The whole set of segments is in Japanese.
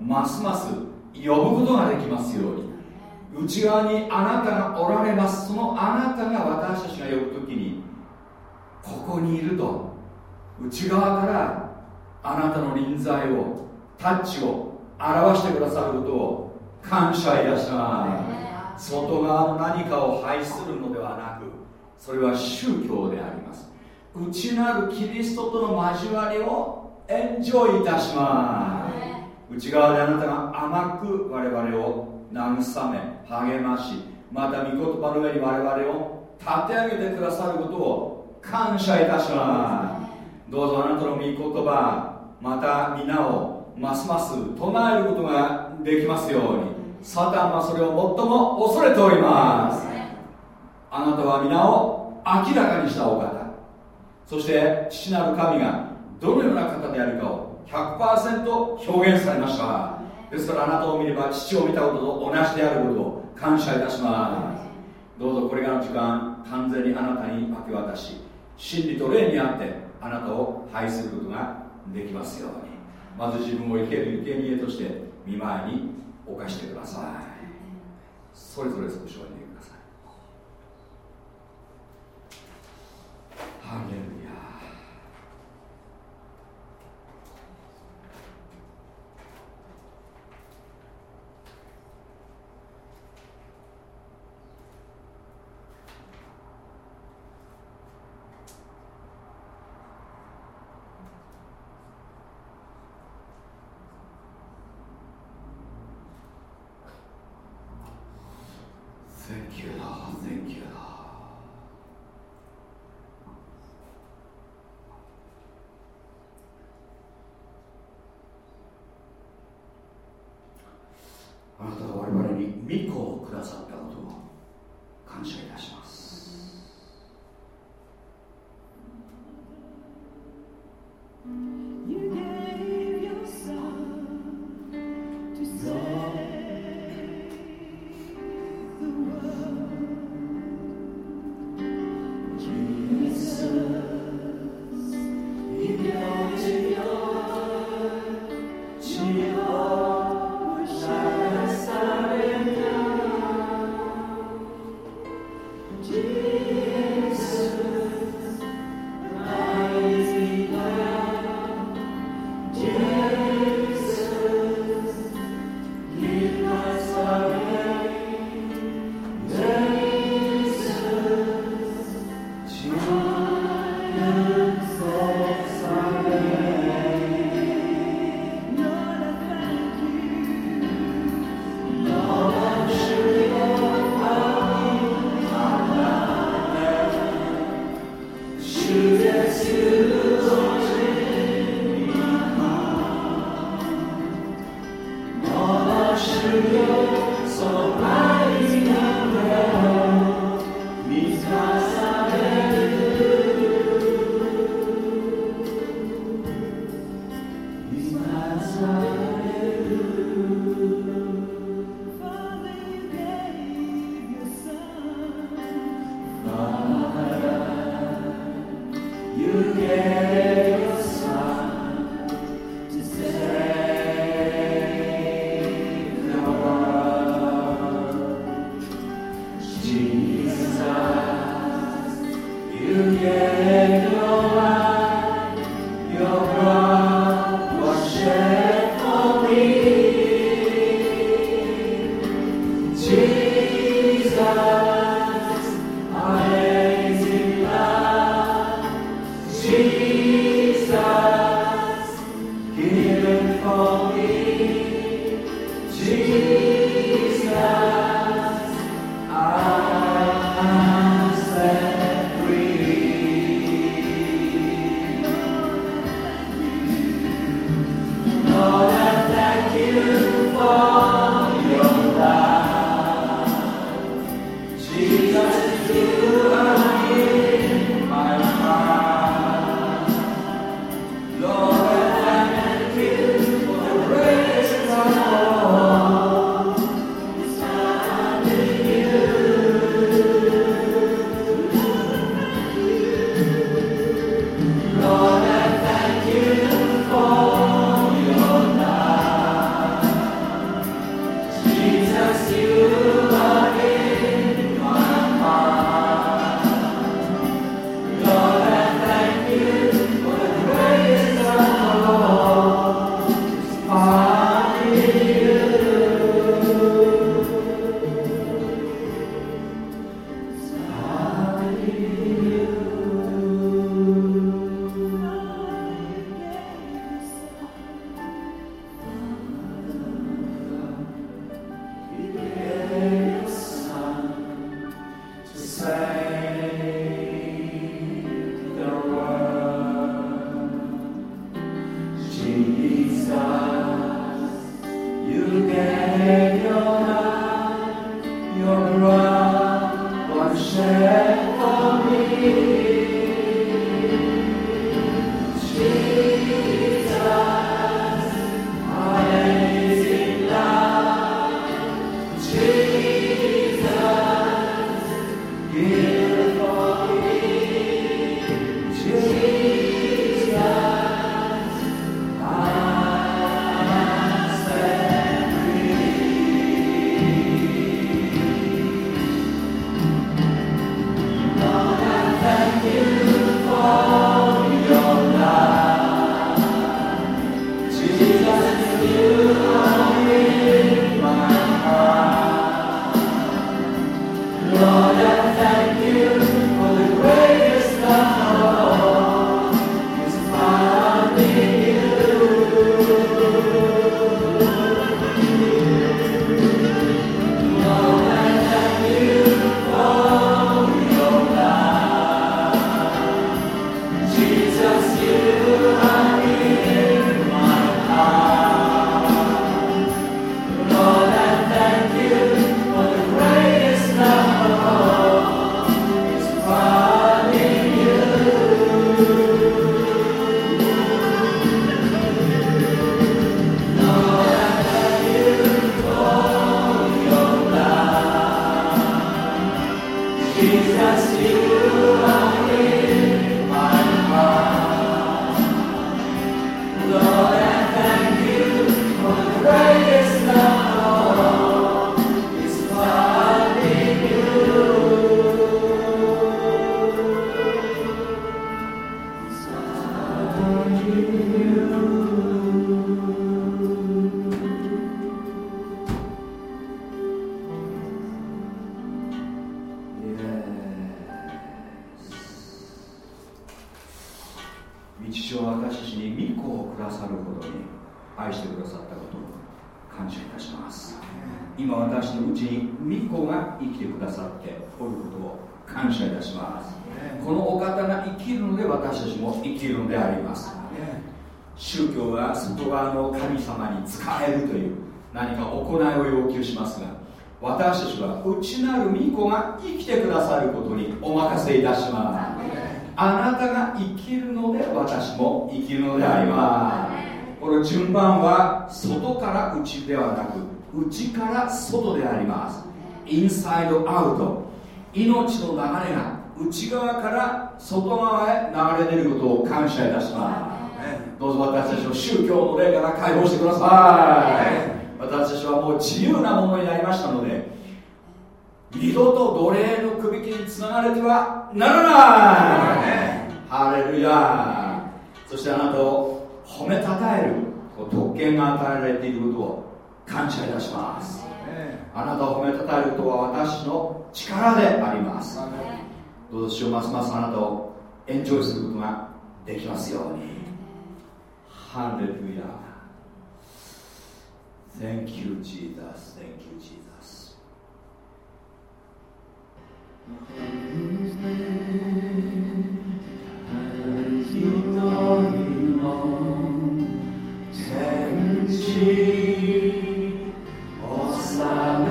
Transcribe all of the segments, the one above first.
ますます呼ぶことができますように。内側にあなたがおられます。そのあなたが私たちが呼ぶ時にここにいると。内側からあなたの臨在をタッチを表してくださることを感謝いたします。外側の何かを排するのではなくそれは宗教であります。内なるキリストとの交わりをエンジョイいたします。内側であなたが甘く我々を慰め励ましまた御言葉の上に我々を立て上げてくださることを感謝いたします。どうぞあなたの御言葉また皆をますます唱えることができますようにサタンはそれを最も恐れております。あなたは皆を明らかにしたお方そして父なる神がどのような方であるかを100%表現されました。ですからあなたを見れば父を見たことと同じであることを感謝いたします。どうぞこれからの時間完全にあなたに明け渡し真理と霊にあってあなたを拝することができますように。まず自分を生ける生贄として見舞いに犯してください。それぞれ少しお祈りください。ハレルインサイドアウト命の流れが内側から外側へ流れ出ることを感謝いたします。どうぞ私たちの宗教の霊から解放してください。私たちはもう自由なものになりましたので二度と奴隷の首輝につながれてはならない。ハレルヤ。そしてあなたを褒めたたえる特権が与えられていることを感謝いたしますあなたを褒めたたえることは私の力であります。どうぞしようますますあなたをエンジョイすることができますように。ハレルヤ。Thank you, Jesus. Thank you, Jesus. Has you 治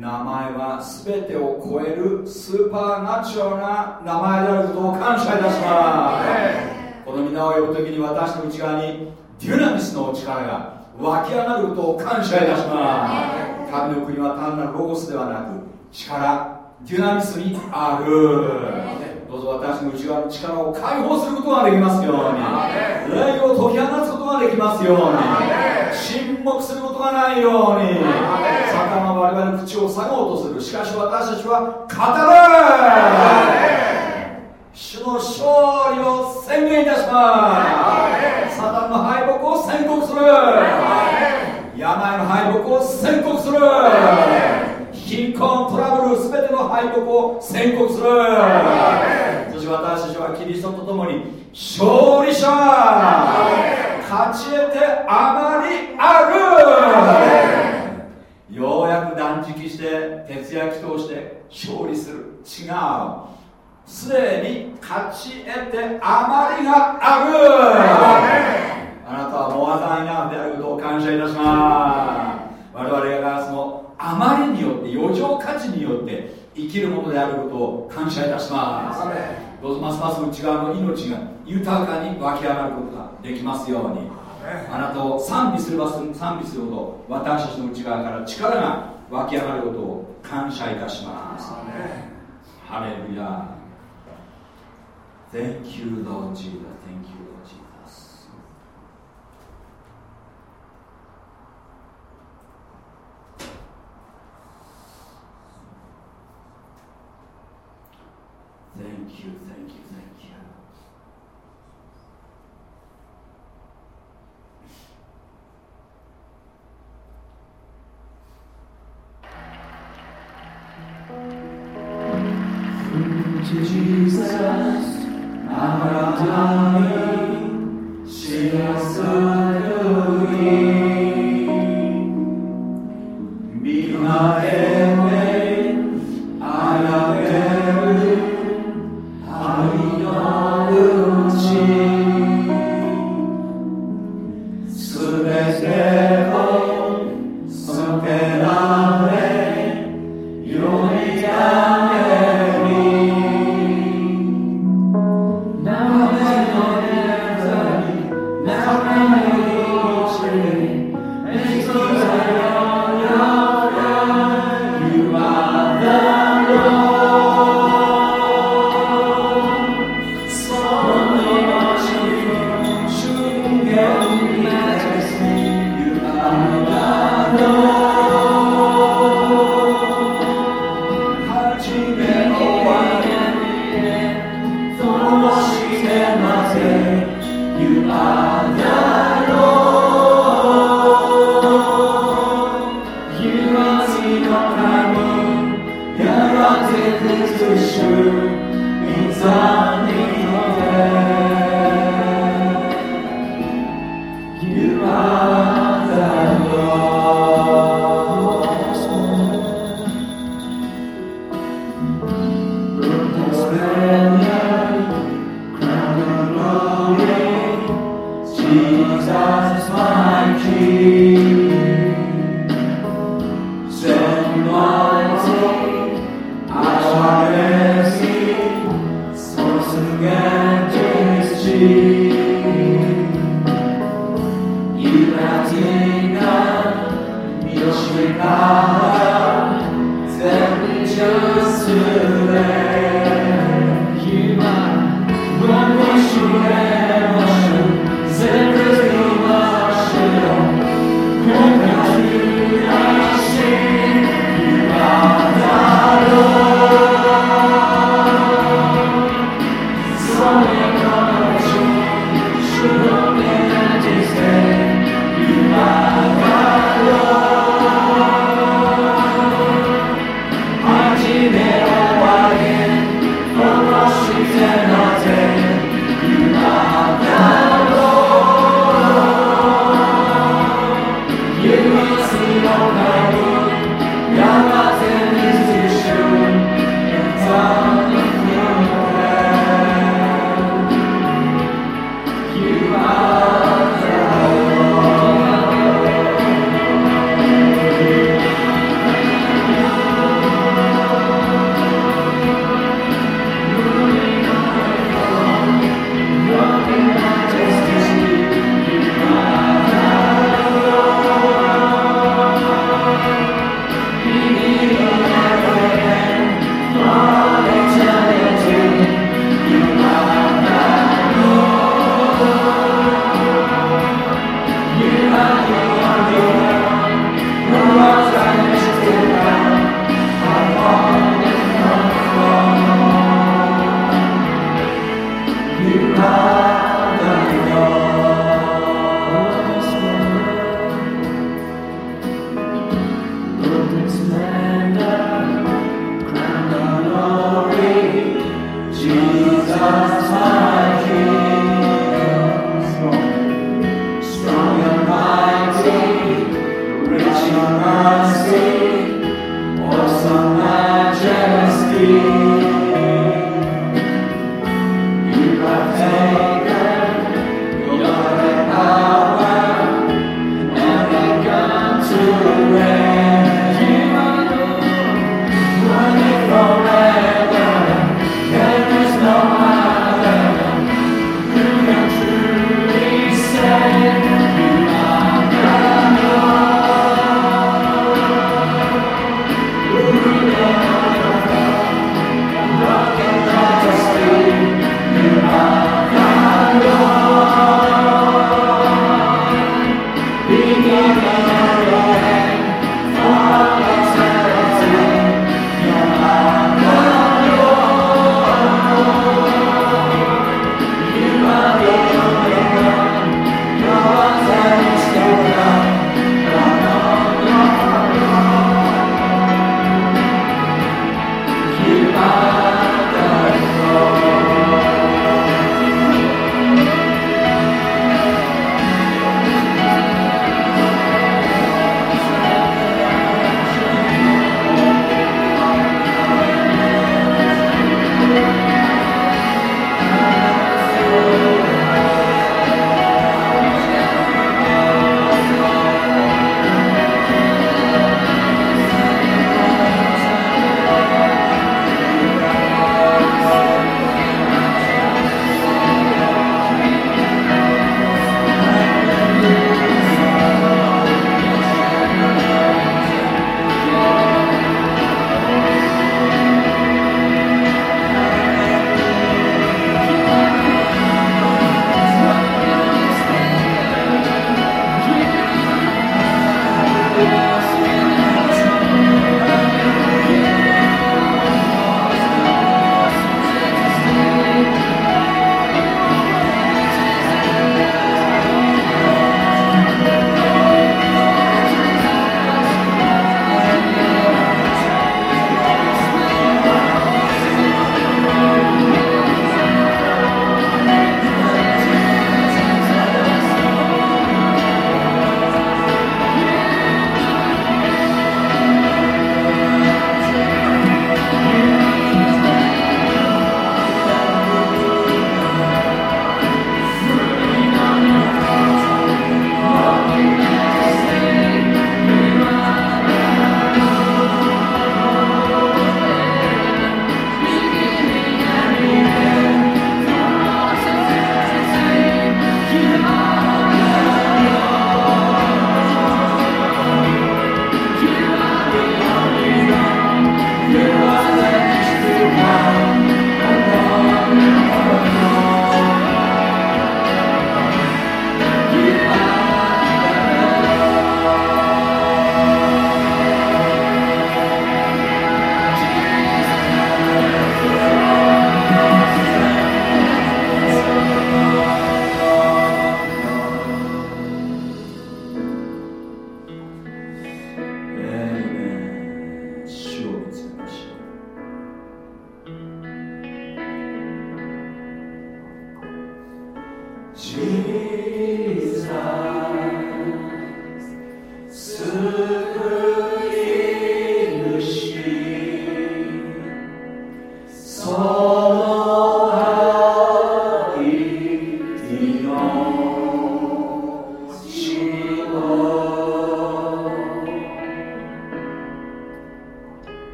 名前は全てを超えるスーパーナチュラルな名前であることを感謝いたします、この皆を呼ぶ時に私の内側にデュナミスの力が湧き上がることを感謝いたします。神の国は単なるロゴスではなく力デュナミスにある、どうぞ私の内側の力を解放することができますように。礼を解き放つことができますように。沈黙することがないように。サタンは我々の口を塞ごうとする。しかし私たちは語る。主の勝利を宣言いたします。サタンの敗北を宣告する。病の敗北を宣告する。貧困トラブル全ての敗北を宣告する。そして私たちはキリストと共に勝利者。勝ち得てあまりある。ようやく断食して徹夜祈祷して勝利する。違う。すでに勝ち得て余りがある。あなたはモアザンヤーであることを感謝いたします。我々がそのあまりによって余剰価値によって生きるものであることを感謝いたします。どうぞますます内側の命が豊かに湧き上がることができますように。あなたを賛美すれば賛美するほど私たちの内側から力が湧き上がることを感謝いたします。ハレルヤ。Thank you, Lord Jesus. Thank you, thank you, thank you. Jesus, our God.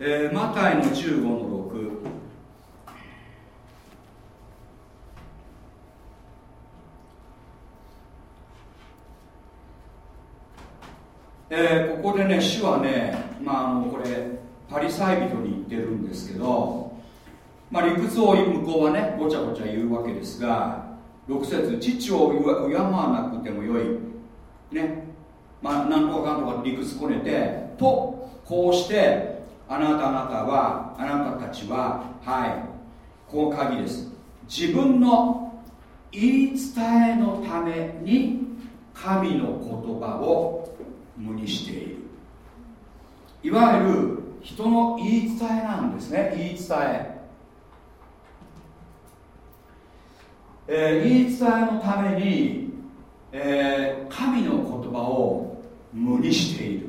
えーマタイの15の6えーここでね主はね、まあ、あのこれパリサイ人に言ってるんですけど、まあ、理屈を向こうはねごちゃごちゃ言うわけですが6節父を敬わなくてもよい。ね。まあ何とかかんとか理屈こねてとこうしてあなた方はあなたたちははいこの鍵です。自分の言い伝えのために神の言葉を無にしている。いわゆる人の言い伝えなんですね。言い伝え。えー言い伝えのために、えー神の言葉を無にしている、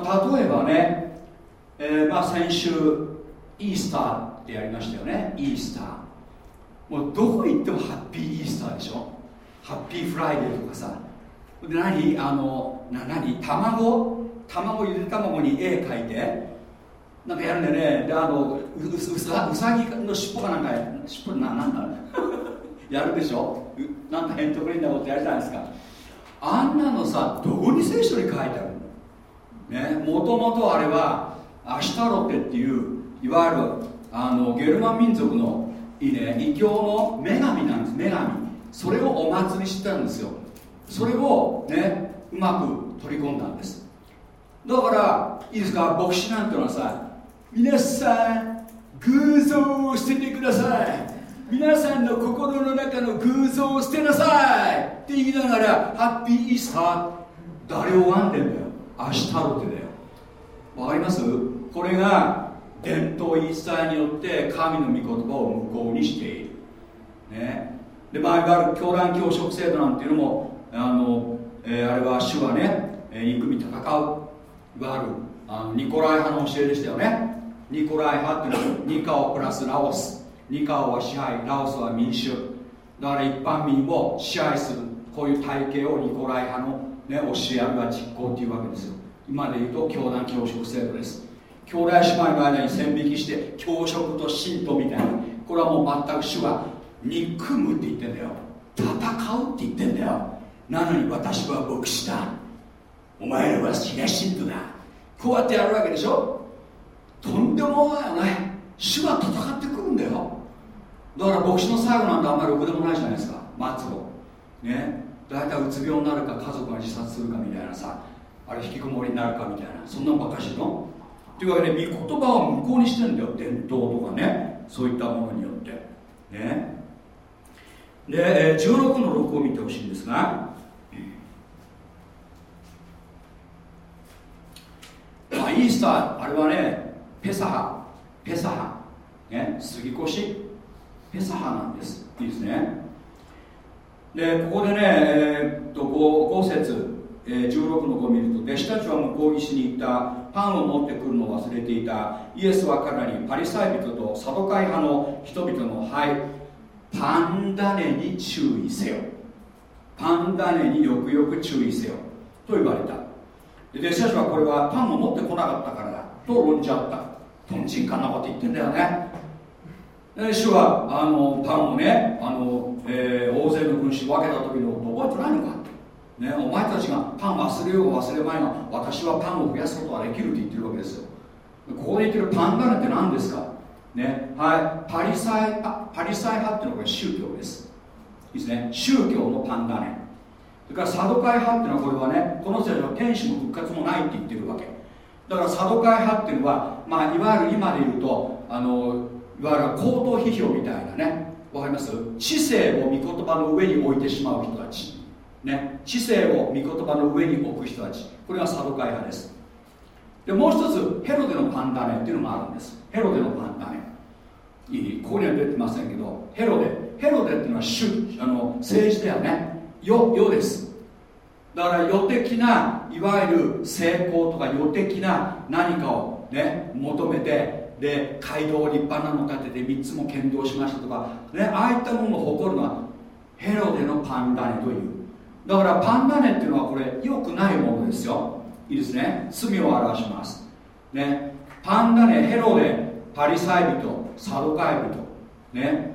まあ、例えばね、えーまあ、先週イースターってやりましたよね。イースター。もうどこ行っても Happy Easter でしょ？ Happy Friday とかさ。で何？あのな何？卵？卵ゆで卵に絵描いて。なんかやるんだよね。であのうううさうさぎの尻尾かなんか尻尾ななんだ やるでしょ？なんかヘントクリーンなことやるじゃないですか？あんなのさどこに聖書に書いてあるね。もともとあれはアシュタロテっていういわゆるあのゲルマン民族のいいね異教の女神なんです。女神。それをお祭りしてたんですよ。それをねうまく取り込んだんです。だからいいですか？牧師なんてのはさ皆さん偶像を捨ててください。皆さんの心の中の偶像を捨てなさいって言いながらハッピーイースター誰を拝んでんだよ。アシュタロテだよ。わかります？これが伝統言い伝えによって神の御言葉を無効にしている。ね。でまあいわゆる教団教職制度なんていうのもあの、えーあれは主はね、えー憎み戦う。いわゆる。あのニコライ派の教えでしたよね。ニコライ派っていうのはニカオプラスラオス。ニカオは支配。ラオスは民主だから一般民を支配する。こういう体系をニコライ派の、ね、教えあるいは実行っていうわけですよ。今で言うと教団教職制度です。兄弟姉妹の間に線引きして教職と信徒みたいな。これはもう全く主は憎むって言ってんだよ。戦うって言ってんだよ。なのに私は牧師だ。お前らは死が信徒だ。こうやってやるわけでしょ。とんでもない。よね主が戦ってくるんだよ。だから牧師の最後なんてあんまりろくでもないじゃないですか。末路。ね大体うつ病になるか家族が自殺するかみたいなさあれ引きこもりになるかみたいなそんなばかしの？というわけで御言葉を無効にしてるんだよ伝統とかねそういったものによって。ね。で16の6を見てほしいんですがまあ、イースターあれはねペサハペサハ、ね、杉越。ペサハなんです。いいですね。でここでね、えー、っと 5, 5節、えー、16の5を見ると弟子たちは向こう岸に行ったパンを持ってくるのを忘れていた。イエスは彼らにパリサイ人とサドカイ派の人々のはいパンダネに注意せよ。パンダネによくよく注意せよ。と言われた。で弟子たちはこれはパンを持ってこなかったからだ。と論じ合った。とんちんかんなこと言ってんだよね。主はあのパンをねあの、えー、大勢の群衆分けた時のこと覚えてないのか？ね、お前たちがパン忘れよう忘れまいが私はパンを増やすことができるって言ってるわけですよ。ここで言ってるパンダネって何ですか？ねはいパリサイパリサイ派っていうのは宗教です。いいですね。宗教のパンダネ。それからサドカイ派っていうのはこれはねこの人たちは天使も復活もないって言ってるわけ。だからサドカイ派っていうのは、まあ、いわゆる今で言うとあのいわゆる口頭批評みたいなね。わかります？知性を御言葉の上に置いてしまう人たち。ね。知性を御言葉の上に置く人たち。これがサドカイ派です。でもう一つヘロデのパンダネっていうのがあるんです。ヘロデのパンダネ。いいここには出てませんけどヘロデ。ヘロデっていうのは主あの政治だよね。世世です。だから予的ないわゆる成功とか予的な何かをね求めてで街道を立派なの立てて3つも剣道しましたとか、ね、ああいったものを誇るのはヘロデのパンダネという。だからパンダネっていうのはこれ良くないものですよ。いいですね。罪を表します。ねパンダネヘロデパリサイ人サドカイ人ね。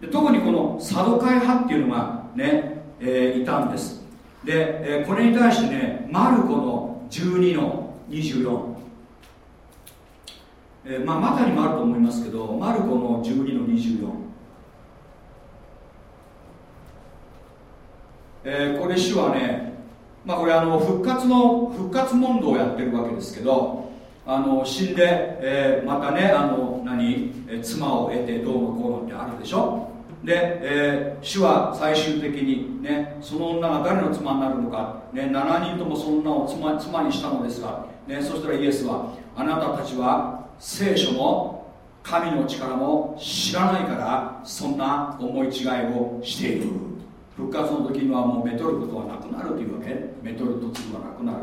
で特にこのサドカイ派っていうのがね、えー、いたんです。で、えー、これに対してねマルコの12の24えー、まあ、マタにもあると思いますけどマルコの12の24えー、これ主はね、まあ、これあの復活の復活問答をやってるわけですけどあの死んで、えー、またねあの何、え妻を得てどうのこうのってあるでしょ？で、えー、主は最終的に、ね、その女が誰の妻になるのか、ね、7人ともその女を妻妻にしたのですが、ね、そしたらイエスはあなたたちは聖書も神の力も知らないからそんな思い違いをしている。復活の時にはもうめとることはなくなるというわけ。めとるとつはなくなる。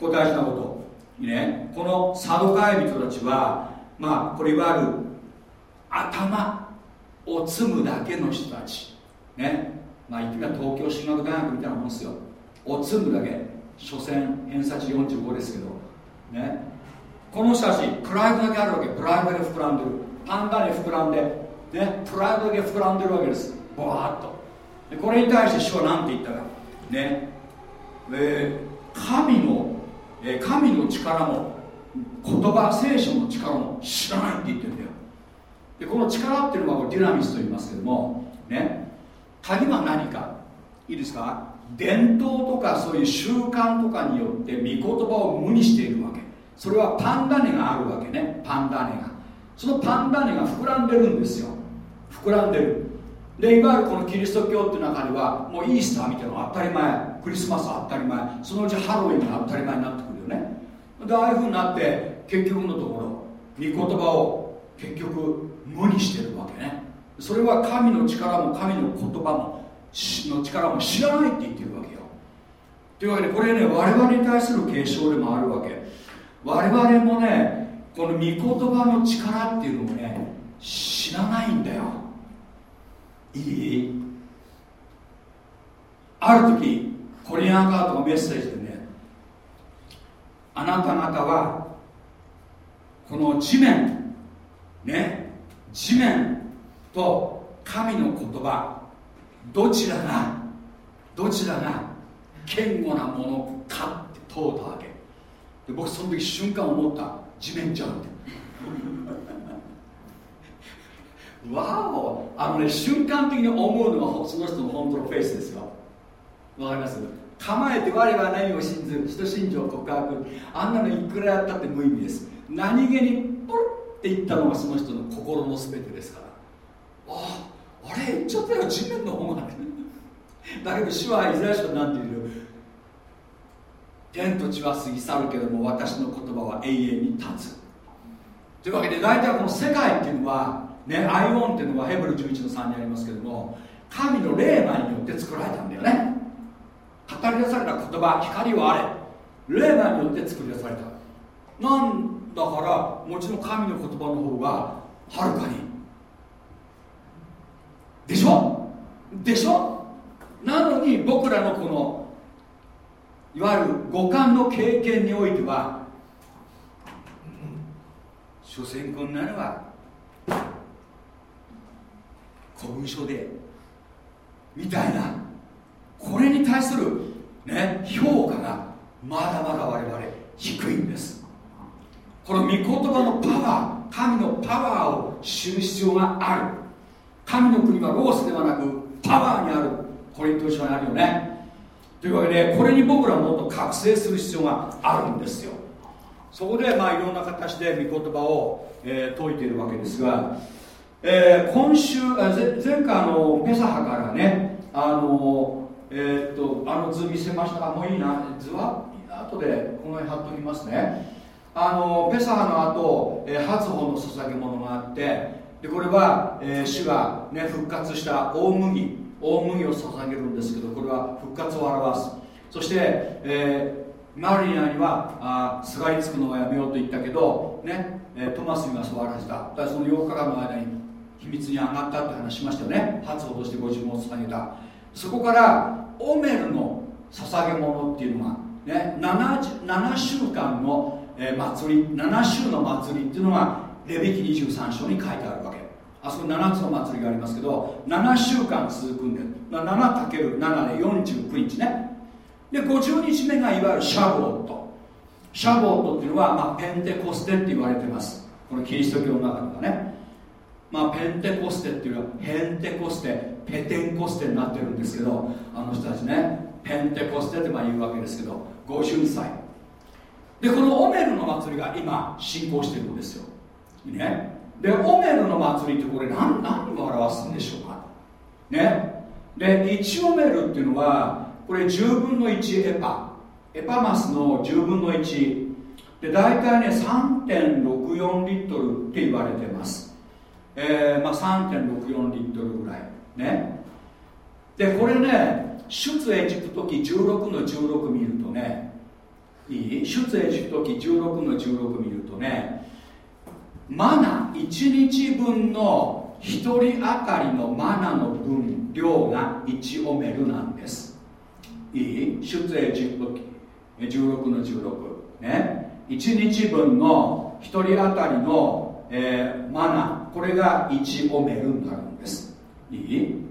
これ大事なこと。ね。このサドカイ人たちはまあこれいわゆる頭を積むだけの人たち。ね。まあ言ってみれば東京進学大学みたいなもんですよ。を積むだけ。所詮偏差値45ですけど。ね。この人たちプライドだけあるわけ。プライドだけ膨らんでる。パンダで膨らんでねプライドだけ膨らんでるわけです。ボワーッと。でこれに対して主は何て言ったか。ね。えー、神の、えー、神の力も言葉聖書の力も知らないって言ってるんだよ。でこの力っていうのはディナミスと言いますけどもね。鍵は何か。いいですか？伝統とかそういう習慣とかによって御言葉を無にしているわそれはパンダネがあるわけね。パンダネが。そのパンダネが膨らんでるんですよ。膨らんでる。でいわゆるこのキリスト教っていう中ではもうイースターみたいなのが当たり前。クリスマス当たり前。そのうちハロウィンが当たり前になってくるよね。でああいうふうになって結局のところ御言葉を結局無にしてるわけね。それは神の力も神の言葉もの力も知らないって言ってるわけよ。というわけでこれね我々に対する継承でもあるわけ。我々もねこの御言葉の力っていうのをね知らないんだよ。いい？ある時コリアンガートのメッセージでねあなた方はこの地面ね地面と神の言葉どちらがどちらが堅固なものかって問うたわけ。で僕その時瞬間思った。地面じゃんって。わお。あのね瞬間的に思うのはその人の本当のフェイスですよ。わかります？構えて我は何を信ずる？人信条告白。あんなのいくらやったって無意味です。何気にポロって言ったのがその人の心の全てですから。ああれ？言っちゃったよ地面の方が だけど主はイザヤ書なんて言うよ天と地は過ぎ去るけども私の言葉は永遠に立つ。というわけで大体この世界っていうのはねアイオンっていうのはヘブル11の3にありますけども神の霊魔によって作られたんだよね。語り出された言葉光はあれ。霊魔によって作り出された。なんだからもちろん神の言葉の方がはるかに。でしょ？でしょ？なのに僕らのこのいわゆる五感の経験においては所詮こんなのは古文書でみたいなこれに対する、ね、評価がまだまだ我々低いんです。この御言葉のパワー神のパワーを知る必要がある。神の国はロースではなくパワーにある。これにと一緒にあるよね。というわけでこれに僕らもっと覚醒する必要があるんですよ。そこでまあいろんな形で御言葉を、えー、説いているわけですが、えー、今週前回のペサハからねあのえー、っとあの図見せました。あもういいな。図は？後でこの辺貼っときますね。あのペサハの後、えー、初歩の捧げ物があってでこれは、えー、主が、ね、復活した大麦。大麦を捧げるんですけどこれは復活を表す。そして、えー、マリナにはあすがりつくのはやめようと言ったけど、ねえトマスには座らせただからその8日間の間に秘密に上がったって話しましたよね。初歩としてご自分を捧げた。そこからオメルの捧げ物っていうのが、ね、7, 7週間の、え祭り7週の祭りっていうのがレビキ23章に書いてあるわけ。あそこ7つの祭りがありますけど7週間続くんで 7×7 で49日ね。で50日目がいわゆるシャボット。シャボットっていうのは、まあ、ペンテコステって言われてます。このキリスト教の中ではね。まあ、ペンテコステっていうのはヘンテコステペテンコステになってるんですけどあの人たちねペンテコステってまあ言うわけですけど50歳。でこのオメルの祭りが今進行してるんですよ、ね、でオメルの祭りってこれ何何を表すんでしょうか？ね。で1オメルっていうのはこれ10分の1エパ。エパマスの10分の1で大体ね3.64リットルって言われてます。えーまあ、3.64リットルぐらい。ね。でこれね出エジプト記16の16見るとねいい？出エジプト記16の16見るとねマナ1日分の1人当たりのマナの分量が1オメルなんです。いい？出エジプト記。16の16ね。1日分の1人当たりのえー、マナ。これが1オメルになるんです。いい？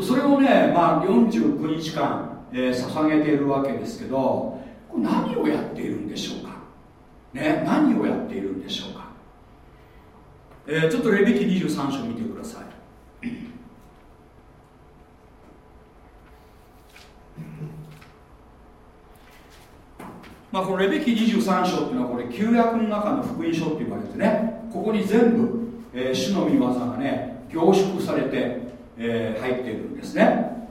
それをね、まあ、49日間、えー、捧げているわけですけどこれ何をやっているんでしょうか？ね。何をやっているんでしょうか、えー、ちょっとレビキ23章見てください。まあ、このレビキ23章っていうのはこれ旧約の中の福音書って言われてねここに全部、えー、主の御業がね凝縮されて、えー、入っているんですね。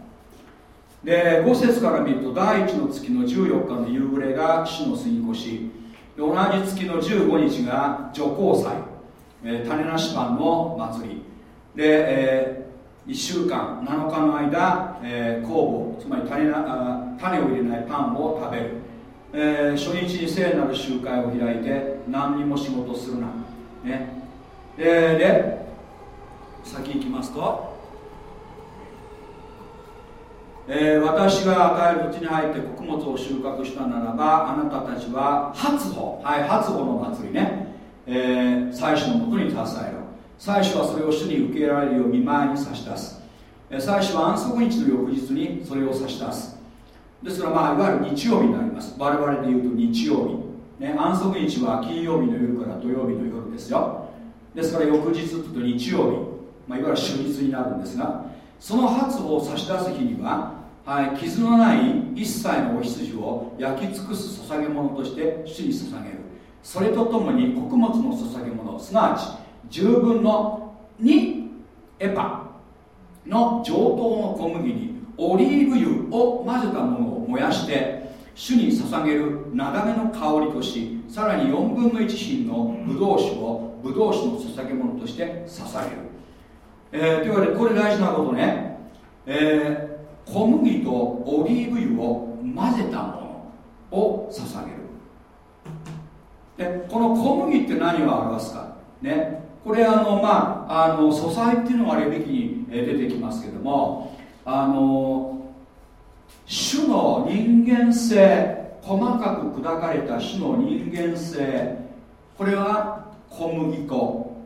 で5節から見ると第1の月の14日の夕暮れが主の過ぎ越し同じ月の15日が除光祭、えー、種なしパンの祭り。で、えー、1週間7日の間、えー、酵母つまり種な種を入れないパンを食べる、えー、初日に聖なる集会を開いて何にも仕事するな。ね。でで先行きますと、えー、私が与える土地に入って穀物を収穫したならばあなたたちは初歩はい初歩の祭りね、えー、祭司のもとに携えろ。祭司はそれを主に受けられるよう見舞いに差し出す。祭司は安息日の翌日にそれを差し出す。ですからまあいわゆる日曜日になります。我々で言うと日曜日。ね、安息日は金曜日の夜から土曜日の夜ですよ。ですから翌日と日曜日、まあ、いわゆる終日になるんですがその発を差し出す日には、はい、傷のない一切のお羊を焼き尽くす捧げ物として主に捧げる。それとともに穀物の捧げ物すなわち10分の2エパの上等の小麦にオリーブ油を混ぜたものを燃やして主に捧げるなだめの香りとしさらに4分の1品のブドウ酒をブドウ酒の捧げ物として捧げる、えー、というわけでこれ大事なことね、えー、小麦とオリーブ油を混ぜたものを捧げる。でこの小麦って何を表すか？ね。これあのまああの素材っていうのがレビキに出てきますけどもあの種の人間性細かく砕かれた種の人間性これは小麦粉。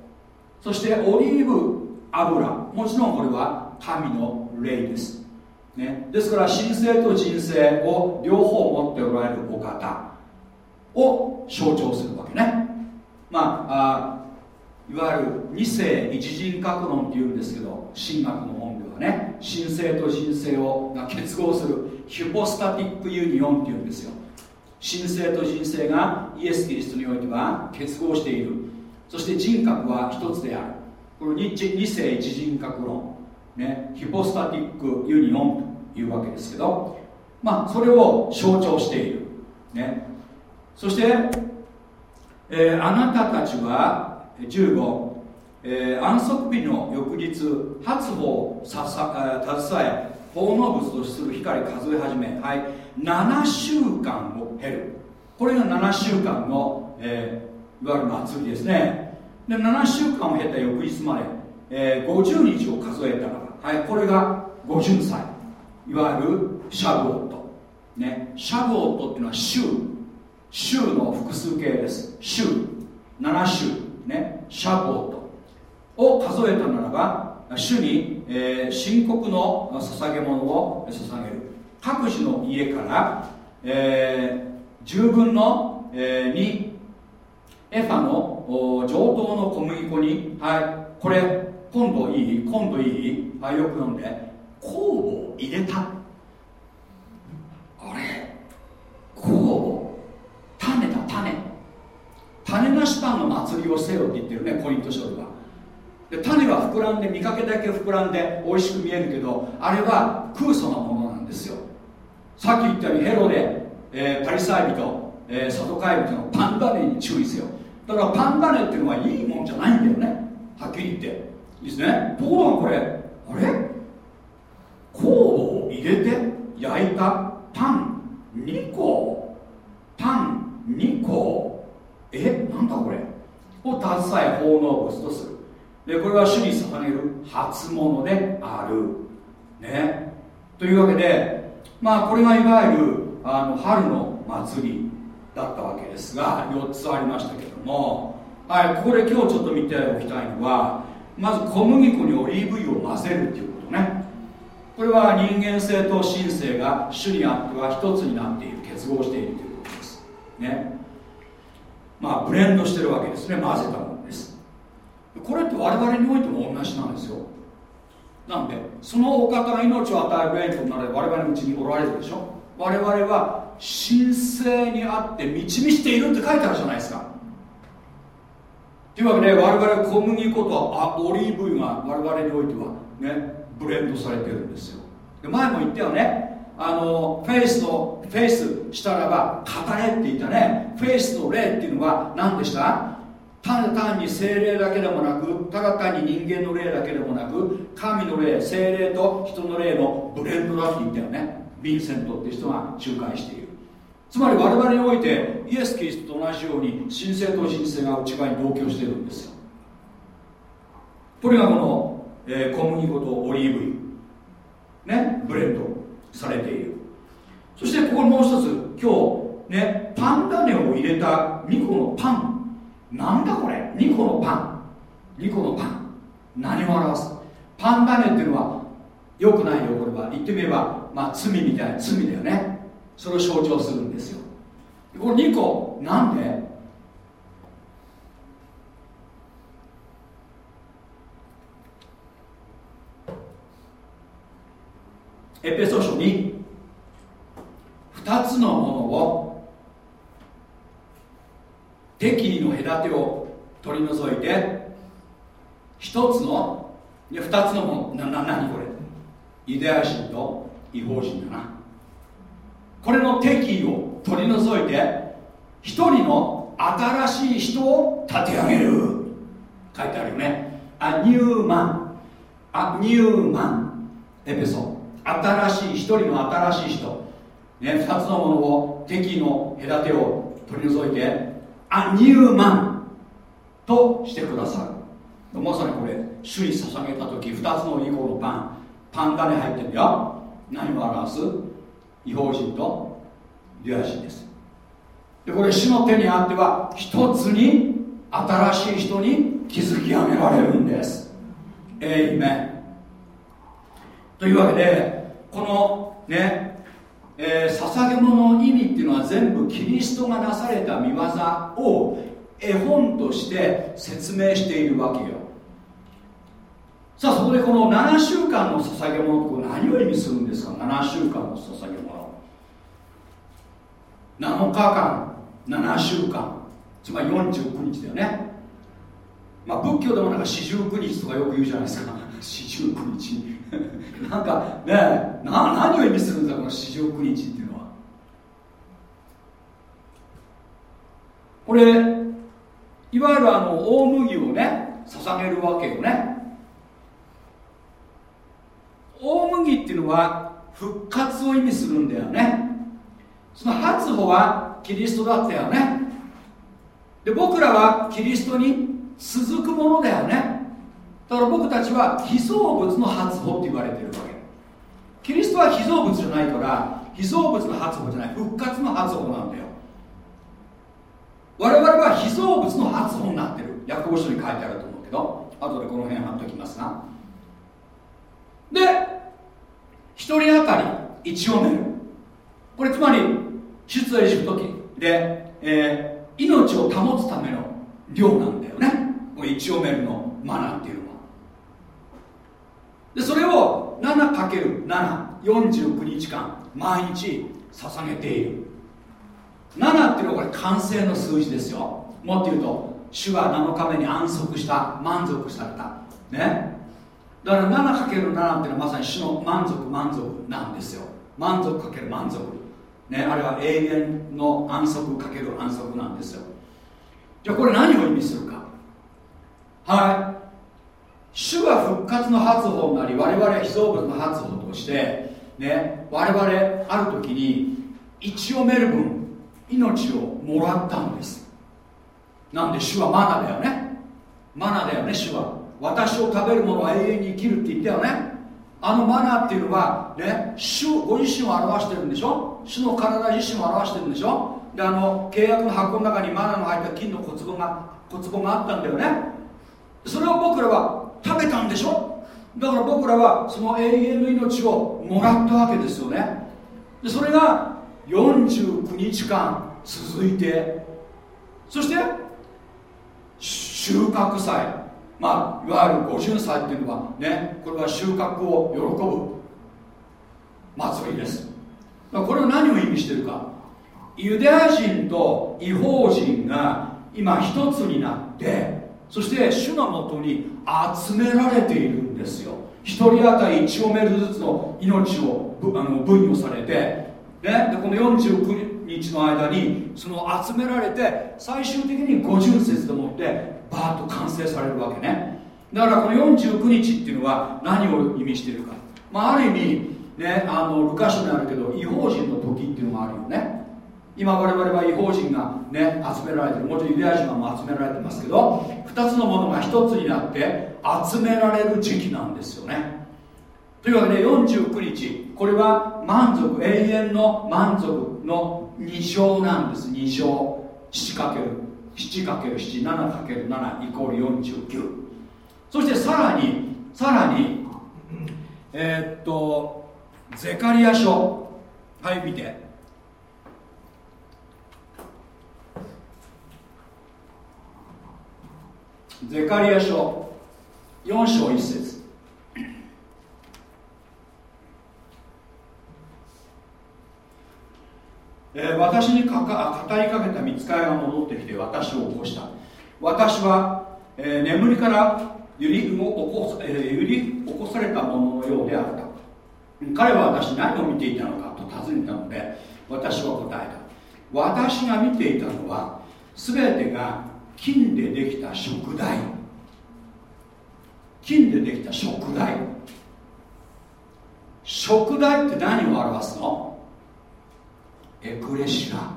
そしてオリーブ油。もちろんこれは神の霊です、ね、ですから神聖と人生を両方持っておられるお方。を象徴するわけね。まあいわゆる二世一人格論っていうんですけど神学の本ではね神聖と人生をが結合するヒュポスタティックユニオンっていうんですよ。神聖と人生がイエス・キリストにおいては結合している。そして人格は一つである。この二二世一人格論、ね、ヒポスタティックユニオンというわけですけどまあそれを象徴している、ね、そして、えー、あなたたちは15、えー、安息日の翌日初歩をささ携え奉納物とする光数え始め、はい、7週間を経る。これが7週間の、えー、いわゆる祭りですね。で7週間を経た翌日まで、えー、50日を数えたら、はい、これが50歳。いわゆるシャブオット、ね、シャブオットっていうのは週。週の複数形です。週7週ね。シャブオットを数えたならば主に、えー、深刻の捧げ物を捧げる。各自の家から、えー、10分の、えー、2エファの上等の小麦粉にはい。これ今度いい？今度いい？はいよく読んで。酵母を入れたあれ酵母種だ種種なしパンの祭りをせよって言ってるねコリント書では。で種は膨らんで見かけだけ膨らんで美味しく見えるけどあれは空想なものなんですよ。さっき言ったようにヘロで、えー、パリサイ人、えー、サトカイ人のパンダネに注意せよ。だからパンダネっていうのはいいもんじゃないんだよね。はっきり言って。いいですね。ところがこれあれ？酵母を入れて焼いたパン2個パン2個えなんだこれ？を携え奉納物とする。でこれは主に捧げる初物である。ね。というわけでまあこれがいわゆるあの春の祭りだったわけですが4つありましたけども。はいここで今日ちょっと見ておきたいのはまず小麦粉にオリーブ油を混ぜるっていうことね。これは人間性と神性が主にあっては一つになっている結合しているということです。ね。まあブレンドしてるわけですね。混ぜたものです。これって我々においても同じなんですよ。なんでそのお方が命を与える縁となれ我々のうちにおられるでしょ。我々は神聖にあって導いているって書いてあるじゃないですか。というわけで我々小麦粉とあオリーブ油が我々においてはねブレンドされてるんですよ。で前も言ったよね。あのフェイスのフェイスしたらば語れって言ったね。フェイスの霊っていうのは何でした？ただ単に精霊だけでもなくただ単に人間の霊だけでもなく神の霊精霊と人の霊のブレンドだって言ったよね。ヴィンセントっていう人が仲介している。つまり我々においてイエス・キリストと同じように神聖と神聖が内側に同居してるんですよ。これがこの、えー、小麦粉とオリーブ油。ね？ブレンド。されている。そしてここもう一つ今日ねパン種を入れた2個のパン。なんだこれ？2個のパン。2個のパン。何を表す？パン種っていうのはよくないよこれは言ってみれば、まあ、罪みたいな罪だよね。それを象徴するんですよ。これ2個なんで？エペソ書に2つのものを敵意の隔てを取り除いて1つの2つのものなな何これ？ユダヤ人と違法人だな。これの敵意を取り除いて一人の新しい人を立て上げる。書いてあるよね。あニューマン。あニューマン。エペソ。新しい一人の新しい人。ね、2つのものを敵の隔てを取り除いてあニューマンとしてくださる。まさにこれ主に捧げた時2つのイコのパン。パン種入ってるよ。何を表す違法人とユダ人です。でこれ主の手にあっては一つに新しい人に築き上げられるんです。えいめというわけでこのねえー、捧げ物の意味っていうのは全部キリストがなされた見業を絵本として説明しているわけよ。さあそこでこの7週間の捧げ物って何を意味するんですか？7週間の捧げ物。7日間7週間。つまり49日だよね。まあ仏教でもなんか四十九日とかよく言うじゃないですか。四十九日。なんかねな何を意味するんだこの四十九日っていうのは。これいわゆるあの大麦をね捧げるわけよね。大麦っていうのは復活を意味するんだよね。その初歩はキリストだったよね。で僕らはキリストに続くものだよね。だから僕たちは被造物の発歩って言われてるわけ。キリストは被造物じゃないから被造物の発歩じゃない復活の発歩なんだよ。我々は被造物の発歩になってる。訳語書に書いてあると思うけど後でこの辺貼っておきますがで1人当たり1オメル。これつまり出エジプト記で、えー、命を保つための量なんだよね。これ1オメルのマナーっていうのでそれを 7×749 日間毎日捧げている。7っていうのはこれ完成の数字ですよ。もっと言うと主は7日目に安息した満足された。ね。だから 7×7 っていうのはまさに主の満足満足なんですよ。満足かける満足。ね。あれは永遠の安息かける安息なんですよ。じゃあこれ何を意味するか。はい。主は復活の発歩なり我々は被造物の発歩としてね我々ある時に一応メル分命をもらったんです。なんで主はマナだよね。マナだよね主は。私を食べる者は永遠に生きるって言ったよね。あのマナっていうのはね主ご自身を表してるんでしょ。主の体自身を表してるんでしょ。であの契約の箱の中にマナの入った金の小壺が小壺があったんだよね。それを僕らは食べたんでしょ？だから僕らはその永遠の命をもらったわけですよね。でそれが49日間続いてそして収穫祭。まあいわゆる50歳っていうのはねこれは収穫を喜ぶ祭りです。これは何を意味してるか。ユダヤ人と違法人が今一つになってそして主のもとに集められているんですよ。一人当たり1オメルずつの命をあの分与されて、ね、でこの49日の間にその集められて最終的に50節でもってバーッと完成されるわけね。だからこの49日っていうのは何を意味しているか、まあ、ある意味ねあのルカ書にあるけど違法人の時っていうのがあるよね。今我々は違法人がね集められてる。もちろんユダヤ人も集められてますけど2つのものが1つになって集められる時期なんですよね。というわけで49日これは満足永遠の満足の2乗なんです。2乗。7×7×7×7 イコール49そしてさらにさらにえー、っとゼカリア書。はい見て。ゼカリア書4章1節。えー、私にかか語りかけた見つかりが戻ってきて私を起こした。私は、えー、眠りから揺り起こ,、えー、揺り起こされたもののようであった。彼は私何を見ていたのかと尋ねたので私は答えた。私が見ていたのは全てが金でできた食材。金でできた食材。食材って何を表すの？エクレシア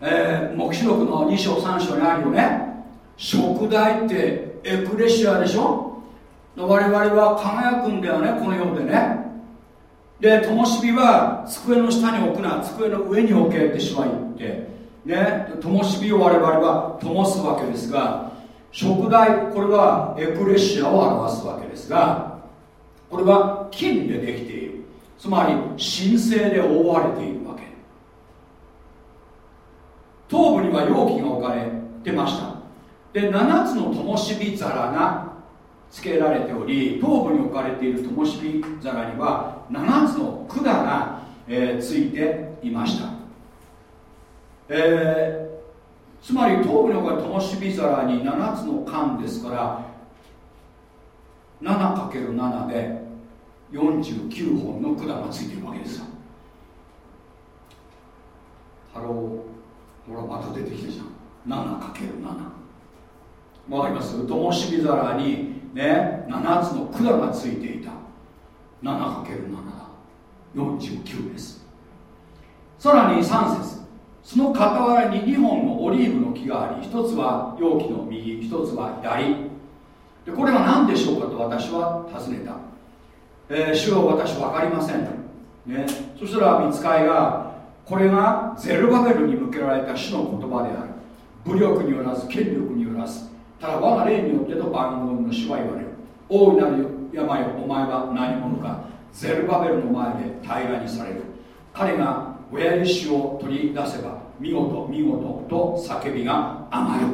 えー、黙示録の2章3章にあるよね。食材ってエクレシアでしょ？我々は輝くんだよねこの世でね。で灯火は机の下に置くな。机の上に置けって主は言って。ね灯火を我々は灯すわけですが食材これはエクレシアを表すわけですがこれは金でできている。つまり神聖で覆われているわけ。頭部には容器が置かれてました。で7つの灯火皿が付けられており頭部に置かれている灯火皿には7つの管が、えー、ついていました、えー、つまり頭部に置かれ灯火皿に7つの管ですから 7×7 で49本の管がついているわけですよ。ハローほらまた出てきたじゃん。7×7 わかります？灯火皿にね7つの管がついていた。7×7 だ。49です。さらに3節。その傍らに2本のオリーブの木があり1つは容器の右1つは左でこれは何でしょうかと私は尋ねた、えー、主は私分かりません、ね、そしたら見つかいがこれがゼルバベルに向けられた主の言葉である。武力によらず権力によらずただ我が霊によってと番組の主は言われる。大いなる病お前は何者かゼルバベルの前で平らにされる。彼が親石を取り出せば見事見事と叫びが上がる。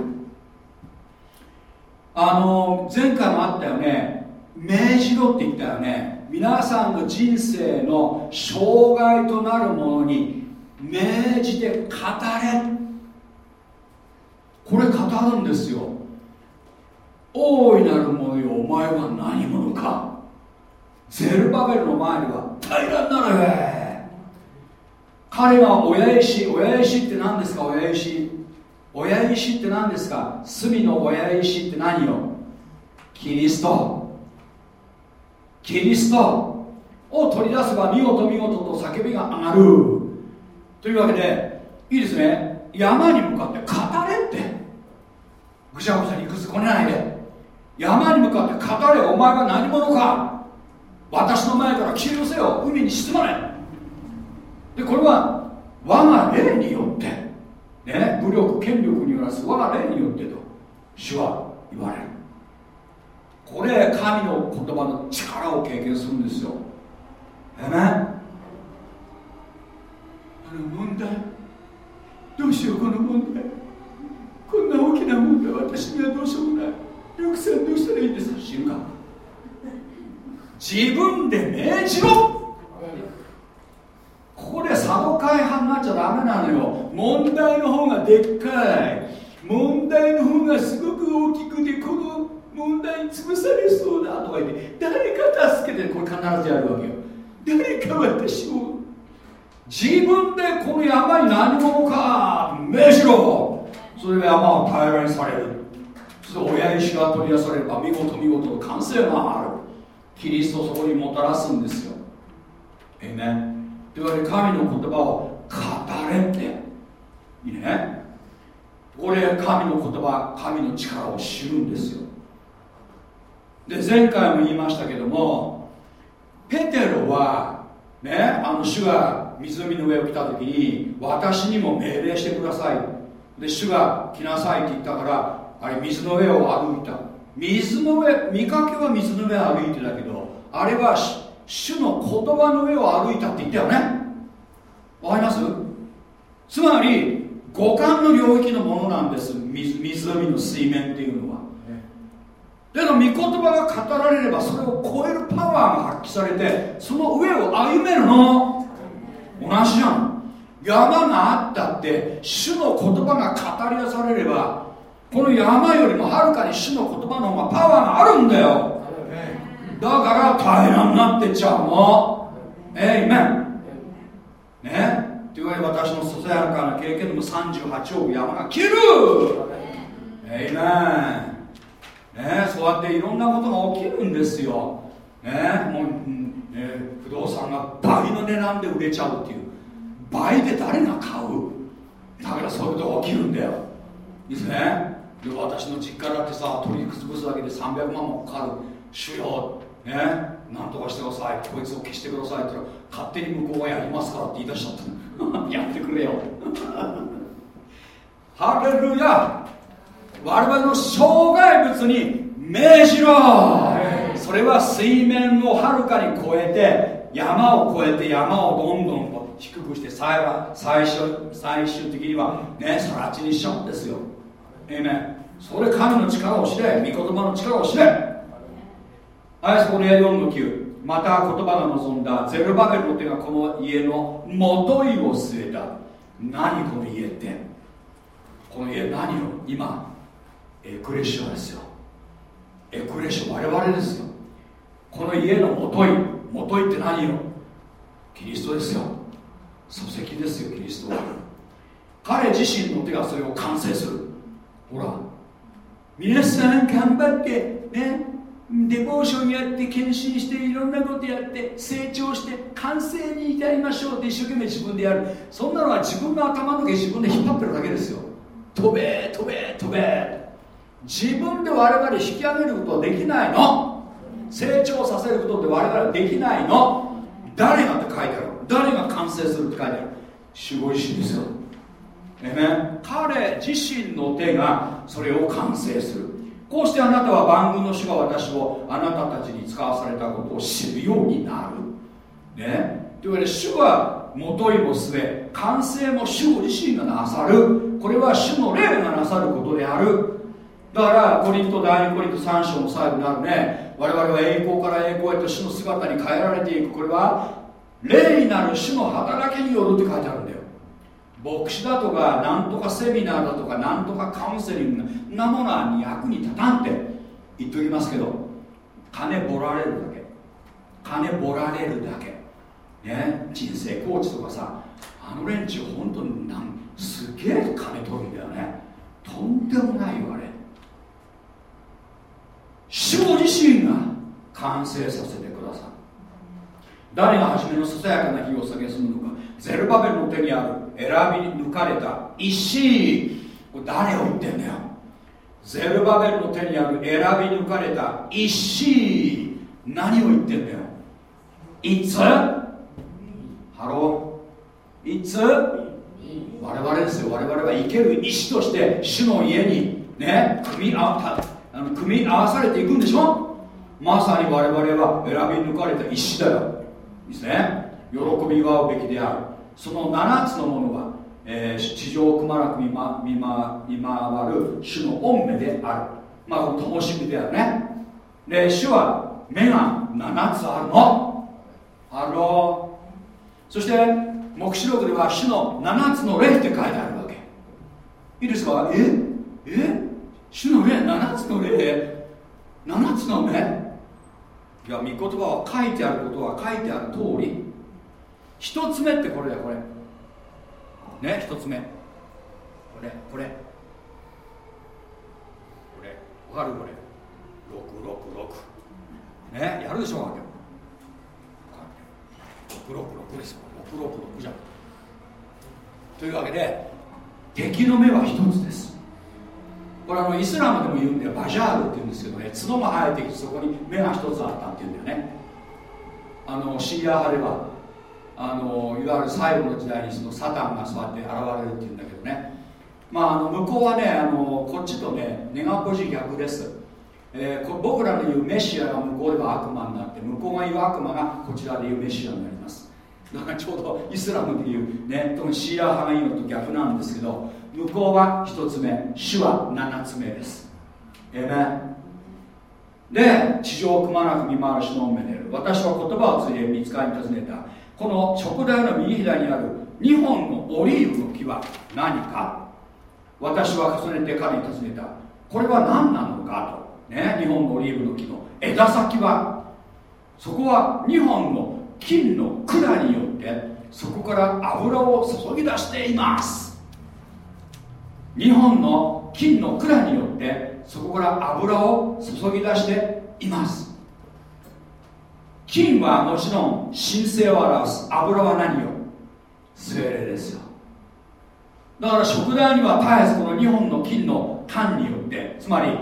あの前回もあったよね。命じろって言ったよね。皆さんの人生の障害となるものに命じて語れ。これ語るんですよ。大いなる者よお前は何者か。ゼルバベルの前には平らになれ。彼は親石親石って何ですか？親石。親石って何ですか？隅の親石って何よ？キリスト。キリスト。を取り出せば見事見事と叫びが上がる。というわけでいいですね。山に向かって語れって。ぐちゃぐちゃにくずこねないで。山に向かって語れ。お前は何者か。私の前から消えせよ。海に沈まないでこれは我が霊によってね武力権力によらず我が霊によってと主は言われる。これ神の言葉の力を経験するんですよ。えねあの問題。どうしようこの問題。こんな大きな問題私にはどうしようもない。ルクさんどうしたらいいんですか？知るか。自分で命じろ。ここでサドカイ派になっちゃダメなのよ。問題の方がでっかい。問題の方がすごく大きくてこの問題に潰されそうだとか言って誰か助けてこれ必ずやるわけよ。誰か私を。自分でこの山に何者か命じろそれが山は平らにされる。そして親石が取り出されれば見事見事完成がある。キリストをそこにもたらすんですよ。えねというわけで神の言葉を語れって。いいね。これ神の言葉神の力を知るんですよ。で前回も言いましたけどもペテロはねあの主が湖の上を来た時に私にも命令してください。で主が来なさいって言ったからあれ水の上を歩いた。水の上見かけは水の上を歩いてたけどあれは主の言葉の上を歩いたって言ったよね。わかります？つまり五感の領域のものなんです。湖の水面っていうのは。だけど御言葉が語られればそれを超えるパワーが発揮されてその上を歩めるの。同じじゃん。山があったって主の言葉が語り出されればこの山よりもはるかに主の言葉の方がパワーがあるんだよだから大変になってっちゃうの。えいめんね。というわけで私のささやかな経験でも38億山が切る。えいめんね、そうやっていろんなことが起きるんですよ、ね。もうね、不動産が倍の値段で売れちゃうっていう。倍で誰が買う。だからそういうことが起きるんだよ。いいですね。で私の実家だってさ取り潰すだけで300万もかかる。主よねなんとかしてくださいこいつを消してくださいって勝手に向こうがやりますからって言い出しちゃった。やってくれよ。ハレルヤ。我々の障害物に命じろ。それは水面をはるかに越えて山を越えて山をどんどん低くして最最終最終的にはね更地にしちゃうんですよ。えめそれ神の力を知れ御言葉の力を知れ。はいそこで4の9また言葉が望んだ。ゼルバベルの手がこの家のもといを据えた。何この家って。この家何よ今エクレシアですよ。エクレシア我々ですよ。この家のもといもといって何よ？キリストですよ。礎石ですよキリストは。彼自身の手がそれを完成する。ほら。皆さん頑張ってね。デボーションやって献身していろんなことやって成長して完成に至りましょうって一生懸命自分でやる。そんなのは自分の頭の毛自分で引っ張ってるだけですよ。飛べ飛べ飛べ。自分で我々引き上げることはできないの。成長させることって我々はできないの。誰がって書いてある。誰が完成するって書いてある。守護石ですよ、ね、彼自身の手がそれを完成する。こうしてあなたは万軍の主が私をあなたたちに使わされたことを知るようになる。ね。というわけで主はもといもすべ完成も主ご自身がなさる。これは主の霊がなさることである。だからコリント第2コリント3章の最後になるね。我々は栄光から栄光へと主の姿に変えられていく。これは霊になる主の働きによるって書いてあるんだよ。牧師だとかなんとかセミナーだとかなんとかカウンセリングなものに役に立たんって言っておきますけど金ぼられるだけ。金ぼられるだけ。ね。人生コーチとかさあの連中本当になんすげえ金取るんだよね。とんでもないよあれ。主ご自身が完成させてください誰が初めのささやかな日をさげすむのかゼルバベルの手にある選び抜かれた。石これ誰を言ってんだよ。ゼルバベルの手にある。選び抜かれた。石何を言ってんだよ。いつ？ Hello。いつ？我々ですよ。我々は生ける石として主の家にね組み合わあの組み合わされていくんでしょ？まさに我々は選び抜かれた石だよ。ですね。喜び祝うべきであるその7つのものは、えー、地上をくまなく見,、ま、見,、ま、見回る主の御目である。まあこの灯火であるね。で主は目が7つあるの。あろそして黙示録では主の7つの霊って書いてあるわけ。いいですか？ええ主の目7つの霊7つの目？いや御言葉は書いてあることは書いてある通り一つ目ってこれだよこれ。ね一つ目。これこれ。これ。わかるこれ。666ねやるでしょうわけ。666ですよ。666じゃん。というわけで敵の目は一つです。これあのイスラムでも言うんだよ。バジャールって言うんですけどね。角が生えてきてそこに目が一つあったって言うんだよね。あのシーア派ではあのいわゆる最後の時代にそのサタンがそうやって現れるっていうんだけどね。まああの向こうはねあのこっちとね願うこじ逆です、えー、僕らの言うメシアが向こうでは悪魔になって向こうが言う悪魔がこちらで言うメシアになります。だからちょうどイスラムでいうね特にシーア派が言うのと逆なんですけど向こうは1つ目主は7つ目です。えめで地上をくまなく見回る主のめでる私は言葉を告げ見つかり尋ねた。この直台の右左にある2本のオリーブの木は何か？私は重ねて彼に尋ねた。これは何なのか？とね2本のオリーブの木の枝先は？そこは2本の金の管によってそこから油を注ぎ出しています。2本の金の管によってそこから油を注ぎ出しています。金はもちろん神聖を表す油は何よ？精霊ですよ。だから食材には絶えずこの2本の金の管によってつまり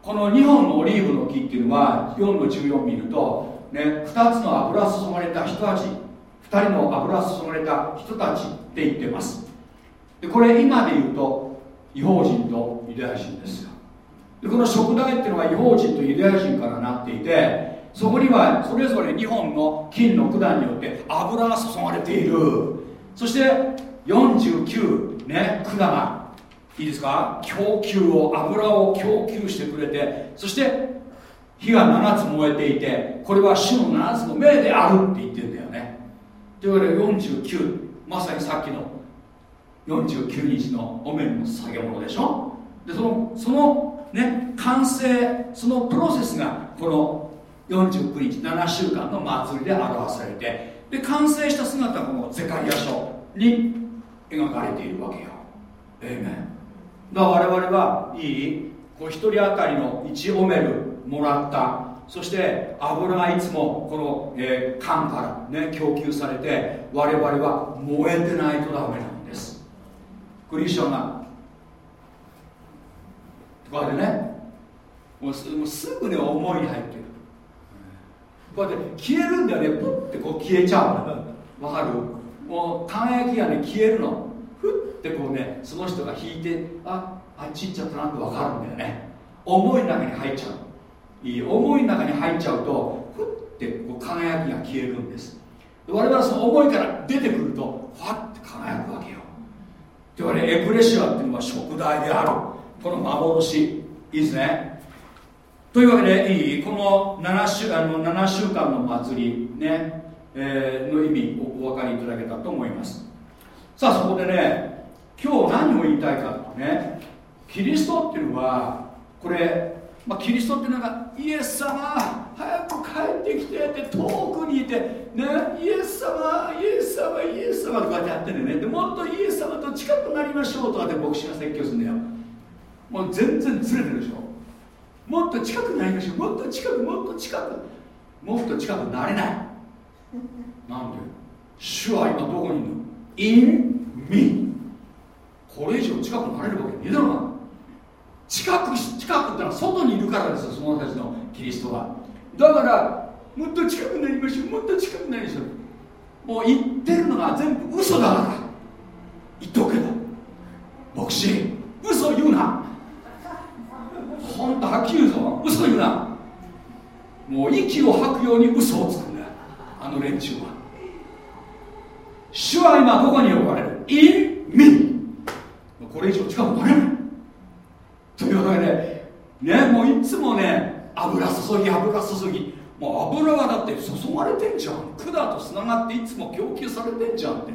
この2本のオリーブの木っていうのは4の14を見ると、ね、2つの油注がれた人たち2人の油注がれた人たちって言ってます。でこれ今で言うと違法人とユダヤ人ですよ。でこの食材っていうのは違法人とユダヤ人からなっていてそこにはそれぞれ2本の金の管によって油が注がれている。そして49ね管がいいですか？供給を油を供給してくれてそして火が7つ燃えていてこれは主の7つの命であるって言ってるんだよね。というわけで49まさにさっきの49日のお面の下げ物でしょ？でそのそのね完成そのプロセスがこの49日7週間の祭りで表されてで完成した姿がこのゼカリア書に描かれているわけよ。ええねだから我々はいいこう1人当たりの1オメルもらった。そして油がいつもこの、えー、缶から、ね、供給されて我々は燃えてないとダメなんです。クリスチャンがこうやってねもうすぐね思いに入ってる。こうやって消えるんだよね。プッてこう消えちゃうわかる？もう輝きがね消えるの。ふってこうねその人が引いてああっち行っちゃったなって分かるんだよね。思いの中に入っちゃう。いい思いの中に入っちゃうとふってこう輝きが消えるんです。我々はその思いから出てくるとふわって輝くわけよ。というわけでエプレシアっていうのは食材である。この幻。いいですね。というわけでいいこの 7, 週あの7週間の祭りね、えー、の意味をお分かりいただけたと思います。さあそこでね今日何を言いたいかとねキリストっていうのはこれ、まあ、キリストっていうのがイエス様早く帰ってきてって遠くにいてねイエス様イエス様イエス様とかってやってるね。でもっとイエス様と近くなりましょうとかって牧師が説教するんだよ。もう全然ずれてるでしょ。もっと近くなりましょう。もっと近くもっと近くもっと近くなれない。なんで？主は今どこにいるの？In me これ以上近くなれるわけねえだろな近く近くってのは外にいるからですよその人たちのキリストは。だからもっと近くなりましょう。もっと近くなりましょう。もう言ってるのが全部嘘だから。言っとくけど。牧師嘘言うな。ほんとはっきり言うぞ。嘘言うな。もう息を吐くように嘘をつくんだ。あの連中は。主は今どこに呼ばれる？in me これ以上近くなれない。というわけでねもういつもね油注ぎ油注ぎ。もう油はだって注がれてんじゃん。管とつながっていつも供給されてんじゃんって。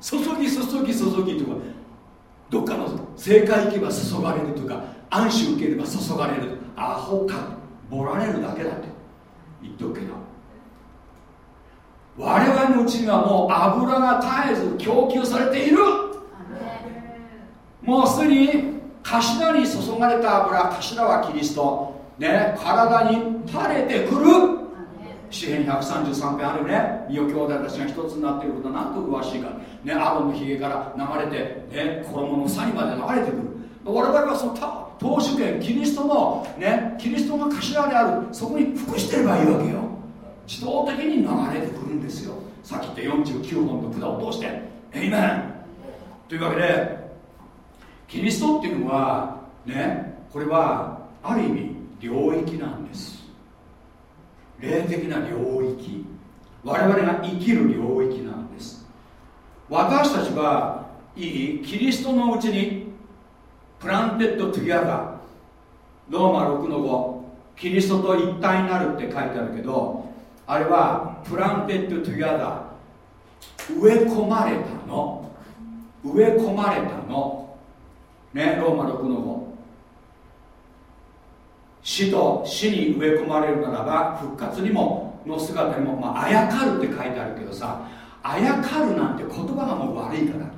注ぎ注ぎ注ぎとかどっかの正解行けば注がれるとか安心受ければ注がれる。アホか。ぼられるだけだって言っとくけど。我々のうちにはもう油が絶えず供給されている。もうすでに頭に注がれた油頭はキリスト。ね体に垂れてくる。詩篇133編あるね。身を兄弟たちが一つになっていることはなんと詳しいか。ねアロンのひげから流れて、ね、衣のサにまで流れてくる。我々はその投手権キリストのねキリストが頭であるそこに服してればいいわけよ。自動的に流れてくるんですよ。さっき言った49本の管を通して。エイメンというわけでキリストっていうのはねこれはある意味領域なんです。霊的な領域。我々が生きる領域なんです。私たちはいい？キリストのうちに planted together。ローマ6の5キリストと一体になるって書いてあるけどあれは planted together。植え込まれたの。植え込まれたの。ねローマ6の5死と死に植え込まれるならば復活にもの姿にも、まあ、あやかるって書いてあるけどさあやかるなんて言葉がもう悪いから。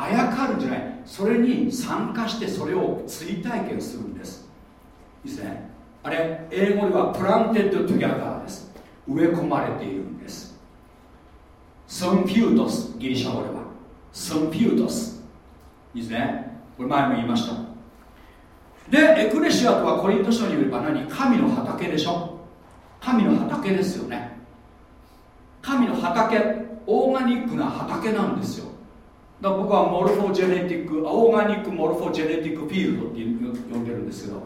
あやかるんじゃない。それに参加してそれを追体験するんです。いいですね。あれ英語では planted together です。植え込まれているんです。σύμφυτοςギリシャ語では。σύμφυτος。いいですね。これ前も言いました。でエクレシアとはコリント書によれば何？神の畑でしょ。神の畑ですよね。神の畑。オーガニックな畑なんですよ。だから僕はモルフォジェネティックオーガニックモルフォジェネティックフィールドって呼んでるんですけど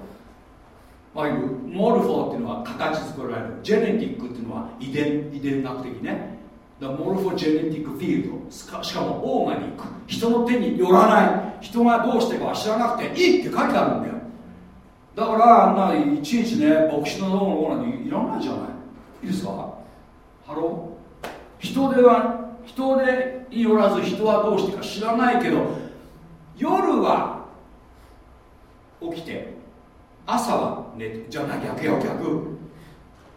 ああうモルフォっていうのは形作られる。ジェネティックっていうのは遺伝遺伝学的ね。だモルフォジェネティックフィールド。しかもオーガニック。人の手によらない。人がどうしてかは知らなくていいって書いてあるんだよ。だからあんないちいちね牧師のどうのこうなんていらないじゃない。いいですか？ Hello？人では人でによらず人はどうしてか知らないけど夜は起きて朝は寝てじゃな逆よ逆。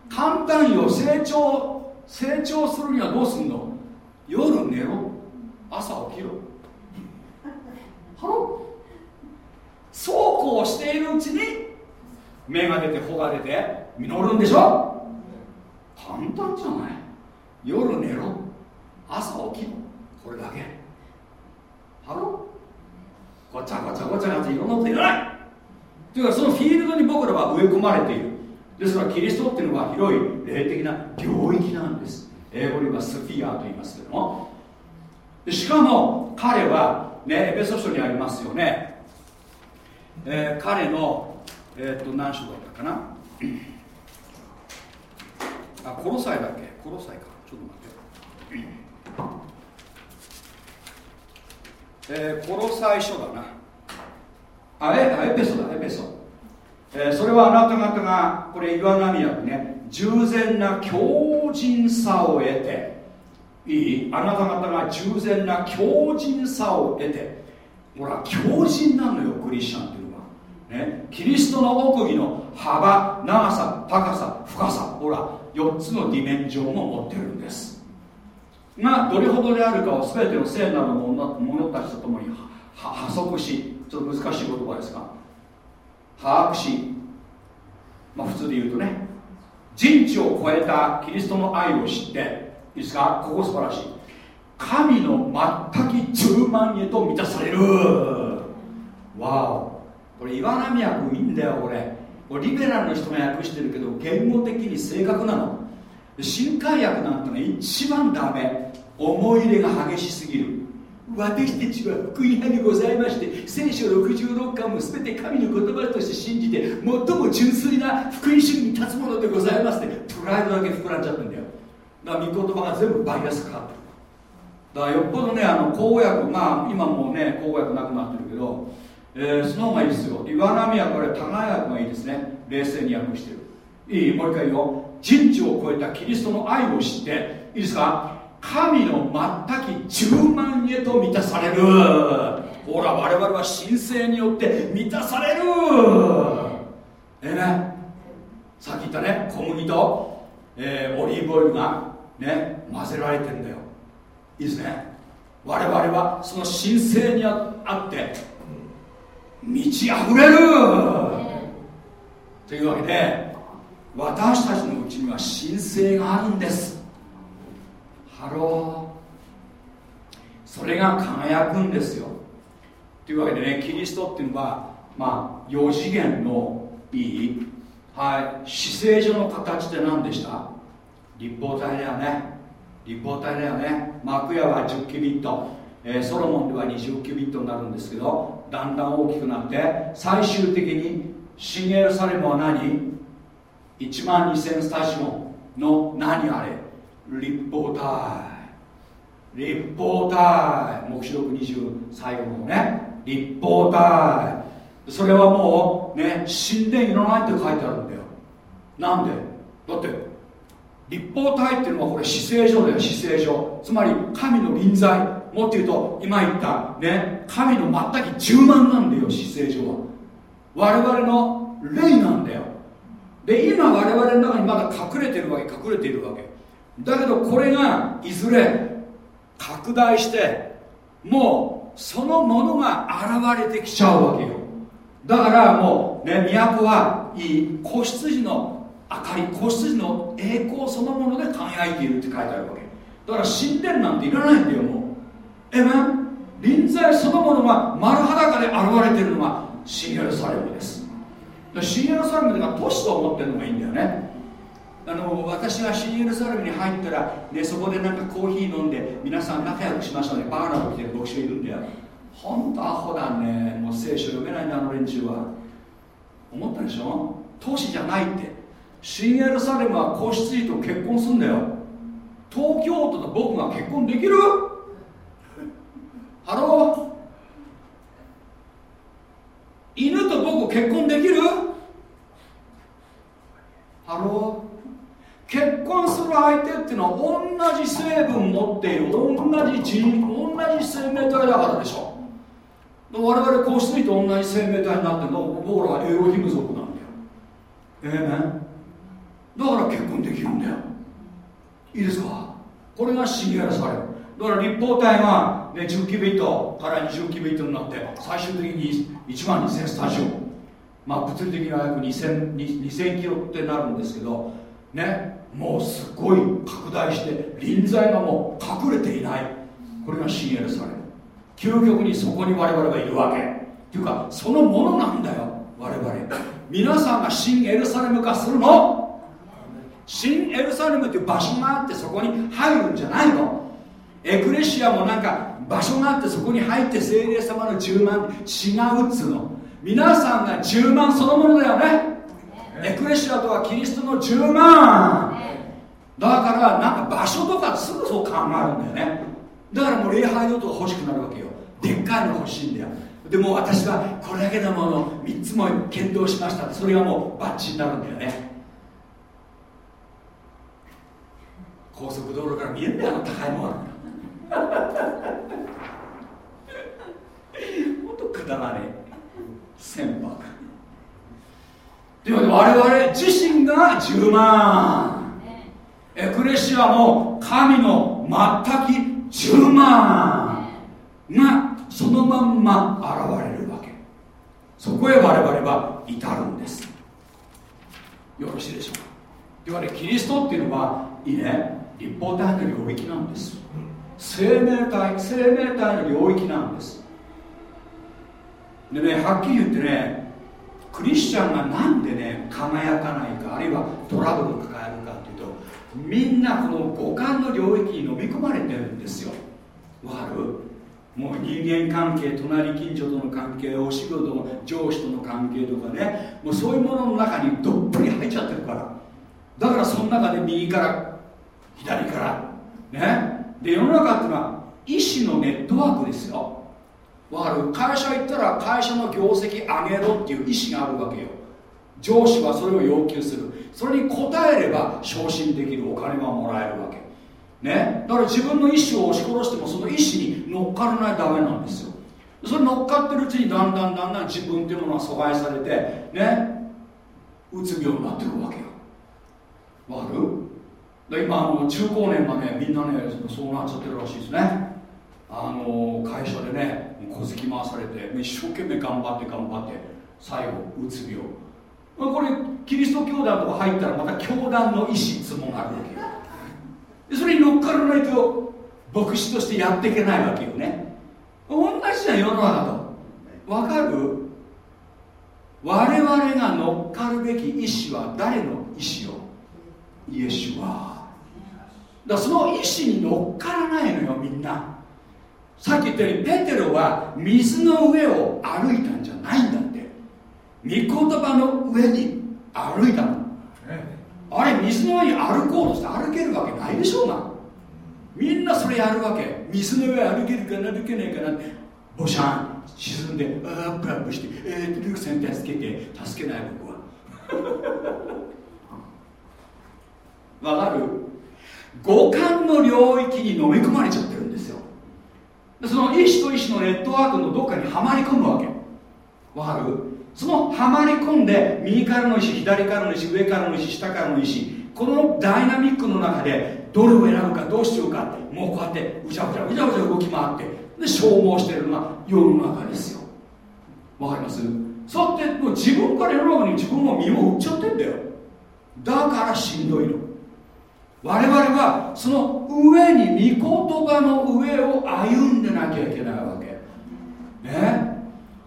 簡単よ。成長成長するにはどうすんの？夜寝ろ。朝起きろ。ハロそうこうしているうちに芽が出て穂が出て実るんでしょ？簡単じゃない。夜寝ろ。朝起きろ。これだけ。ハロごちゃごちゃごちゃごちゃいろんなこと言わない。というかそのフィールドに僕らは植え込まれている。ですからキリストっていうのは広い霊的な領域なんです。英語ではスフィアと言いますけども。しかも彼はねエペソ書にありますよね、えー、彼のえっ、と何章だったかな。あコロサイだっけ？コロサイかちょっと待ってえー、コロサイ書だな。あえエペソだエペソ、えー、それはあなた方がこれ岩波役ね。従前な強靭さを得て。いい？あなた方が従前な強靭さを得て。ほら強靭なのよクリスチャンっていうのは。ね、キリストの奥義の幅長さ高さ深さ。ほら4つのディメンジョンを持ってるんです。がどれほどであるかを全ての聖なる者たちと共に破足しちょっと難しい言葉ですが把握し、まあ、普通で言うとね人知を超えたキリストの愛を知っていいですか？ここ素晴らしい。神の全く10万へと満たされる。わお。これ岩波訳いいんだよこれ。これリベラルの人が訳してるけど言語的に正確なの。新海訳なんてのは一番ダメ。思い入れが激しすぎる。私たちは福音派にございまして聖書66巻も全て神の言葉として信じて最も純粋な福音主義に立つものでございますってプライドだけ膨らんじゃってんだよ。だから御言葉が全部バイアスかかってる。だからよっぽどねあの公約まあ今もね公約なくなってるけど、えー、その方がいいですよ。岩波はこれ互いがいいですね。冷静に訳してる。いい？もう一回言おう。人知を超えたキリストの愛を知って。いいですか？神の全き十万へと満たされる。ほら我々は神聖によって満たされる。えね。さっき言ったね小麦と、えー、オリーブオイルがね混ぜられてんだよ。いいですね。我々はその神性にあって満ち溢れる。というわけで私たちのうちには神性があるんです。 Hello。それが輝くんですよ。というわけでねキリストっていうのはまあ4次元のいいはい。姿勢上の形って何でした？立方体だよね。立方体だよね。幕屋は10キュビット、えー、ソロモンでは20キュビットになるんですけどだんだん大きくなって最終的にシンエルサレムは何？1万2000スタジオの何あれ？立方体立方体黙示録20最後のね。立方体それはもうね神殿いらないって書いてあるんだよ。なんで？だって立方体っていうのはこれ姿勢上だよ姿勢上。つまり神の臨在。もっと言うと今言ったね神の全く充満なんだよ姿勢上は。我々の霊なんだよ。で今我々の中にまだ隠れてるわけ隠れているわけ。だけどこれがいずれ拡大してもうそのものが現れてきちゃうわけよ。だからもうね都はいい子羊の明かり子羊の栄光そのもので輝いているって書いてあるわけ。だから神殿なんていらないんだよもう。えめ臨在そのものが丸裸で現れているのが新エルサレムです。新エルサレムが都市と思ってるのがいいんだよね。あの私が新エルサレムに入ったら、ね、そこでなんかコーヒー飲んで皆さん仲良くしましたね。バーナーを着てる牧師がいるんだよ。本当アホだね。もう聖書読めないんだあの連中は。思ったでしょ？都市じゃないって。新エルサレムは子羊と結婚すんだよ。東京都と僕が結婚できる？Hello？犬と僕結婚できる？Hello？結婚する相手っていうのは同じ成分持っている同じ人同じ生命体だからでしょ。我々子羊と同じ生命体になってるの僕らはエロヒム族なんだよ。ええー、ねだから結婚できるんだよ。いいですか？これがシニアラされる。だから立方体が、ね、10キュビットから20キュビットになって最終的に1万2000スタディオン。まあ物理的には約 2000, 2000キロってなるんですけどね。もうすごい拡大して臨在がもう隠れていない。これが新エルサレム究極にそこに我々がいるわけ。っていうかそのものなんだよ。我々。皆さんが新エルサレム化するの。新エルサレムっていう場所があってそこに入るんじゃないの。エクレシアもなんか場所があってそこに入って精霊様の充満違うっつうの。皆さんが充満そのものだよね。エクレシアとはキリストの10万。だからなんか場所とかすぐそう考えるんだよね。だからもう礼拝用とか欲しくなるわけよ。でっかいの欲しいんだよ。でも私はこれだけのもの3つも検討しましたそれがもうバッチになるんだよね。高速道路から見えんだよあの高いものほん とくだらねえ。船舶というわけで我々自身が10万。エクレシアも神の全く10万。がそのまんま現れるわけ。そこへ我々は至るんです。よろしいでしょうか。というわけでキリストっていうのはいいね。立方体の領域なんです。生命体生命体の領域なんです。でねはっきり言ってねクリスチャンがなんでね輝かないかあるいはトラブルを抱えるかっていうとみんなこの五感の領域に飲み込まれてるんですよ。わかる？もう人間関係隣近所との関係お仕事の上司との関係とかね。もうそういうものの中にどっぷり入っちゃってるから。だからその中で右から左からね。で世の中っていうのは意思のネットワークですよ。わかる？会社行ったら会社の業績上げろっていう意思があるわけよ。上司はそれを要求する。それに応えれば昇進できるお金がもらえるわけ。ね？だから自分の意思を押し殺してもその意思に乗っからないとダメなんですよ。それ乗っかってるうちにだんだんだんだん自分っていうものが阻害されてね？うつ病になってくるわけよ。わかる？今あの中高年がねみんなねそうなっちゃってるらしいですね。あの会社でね小突き回されて一生懸命頑張って頑張って最後うつ病。これキリスト教団とか入ったらまた教団の意思つもがあるわけよ。でそれに乗っからないと牧師としてやっていけないわけよね。同じじゃん世の中と。わかる？我々が乗っかるべき意志は誰の意志よ？イエシュは。だその意志に乗っからないのよみんな。さっき言ったようにペテロは水の上を歩いたんじゃないんだって。御言葉の上に歩いたの。あれ水の上に歩こうとして歩けるわけないでしょうが。みんなそれやるわけ。って水の上歩けるかな歩けないかなボシャン。沈んでアップアップしてえー、ルーク先生助けて助けない僕は。わかる？五感の領域に飲み込まれちゃってるんですよ。でその意志と意志のネットワークのどっかにはまり込むわけ。わかる？そのはまり込んで右からの意志左からの意志上からの意志下からの意志このダイナミックの中でどれを選ぶかどうしようかもうこうやってうじゃうじゃうじゃうじゃ動き回ってで消耗してるのが世の中ですよ。わかります？そうやってもう自分から世の中に自分も身を売っちゃってんだよ。だからしんどいの。我々はその上に御言葉の上を歩んでなきゃいけないわけ。ね？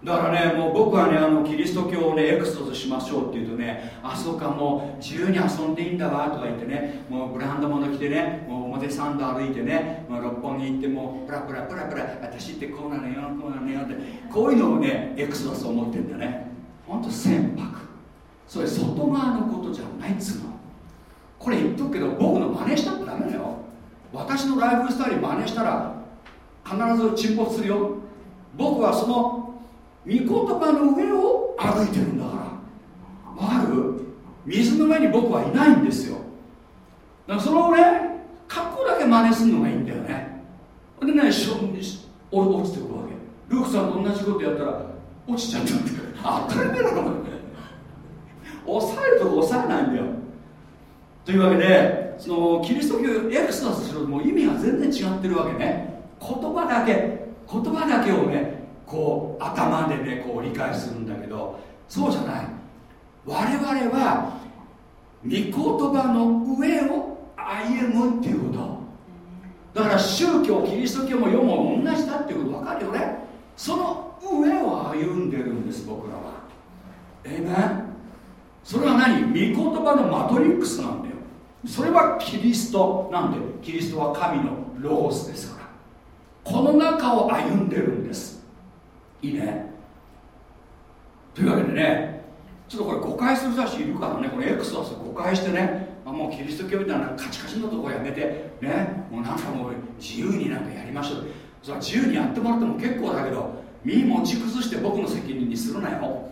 だからねもう僕はねあのキリスト教をねエクソスしましょうって言うとねあそうかもう自由に遊んでいいんだわとか言ってねもうブランド物着てねもう表参道歩いてね、まあ、六本木行ってもうプラプラプラプラ私ってこうなのよこうなのよってこういうのをねエクソス思ってんだね。ほんと船舶。それ外側のことじゃないっつうの。これ言っとくけど僕の真似したってダメだよ。私のライフスタイル真似したら必ず沈没するよ。僕はその御言葉の上を歩いてるんだから。わかる？水の上に僕はいないんですよ。だからそのね格好だけ真似するのがいいんだよね。でねしょ落ちてくるわけ。ルークさんと同じことやったら落ちちゃったって。当たり前だろ。抑えるとこ抑えないんだよ。というわけでそのキリスト教エクスタスするともう意味が全然違ってるわけね。言葉だけ言葉だけをねこう頭でねこう理解するんだけどそうじゃない。我々は御言葉の上を歩むっていうこと。だから宗教キリスト教も世も同じだっていうこと分かるよね。その上を歩んでるんです僕らは。ええねそれは何？御言葉のマトリックスなんだそれはキリストなんでキリストは神のロゴスですから。この中を歩んでるんです。いいね。というわけでねちょっとこれ誤解する人たちいるからね。これエクソス誤解してね。あもうキリスト教みたいなカチカチのとこやめて。ね。もうなんかもう自由になんかやりましょう。それは自由にやってもらっても結構だけど身持ち崩して僕の責任にするなよ。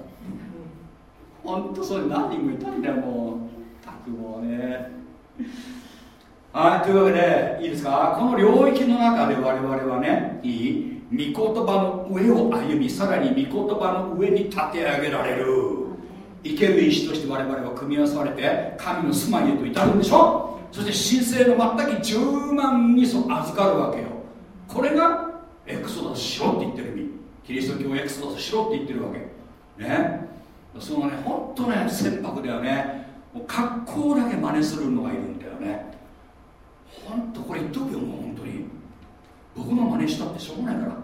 本当それ何人もいたんだよもう。たくもうね。はいというわけでいいですか？この領域の中で我々はねいい御言葉の上を歩みさらに御言葉の上に立て上げられる。生ける石として我々は組み合わされて神の住まいへと至るんでしょ？そして神聖の全く10万に預かるわけよ。これがエクソダスしろって言ってる意味。キリスト教エクソダスしろって言ってるわけ。ね。そのね本当ね船舶ではね。もう格好だけ真似するのがいるんだよね。本当これ言っとくよもう本当に。僕の真似したってしょうがないから。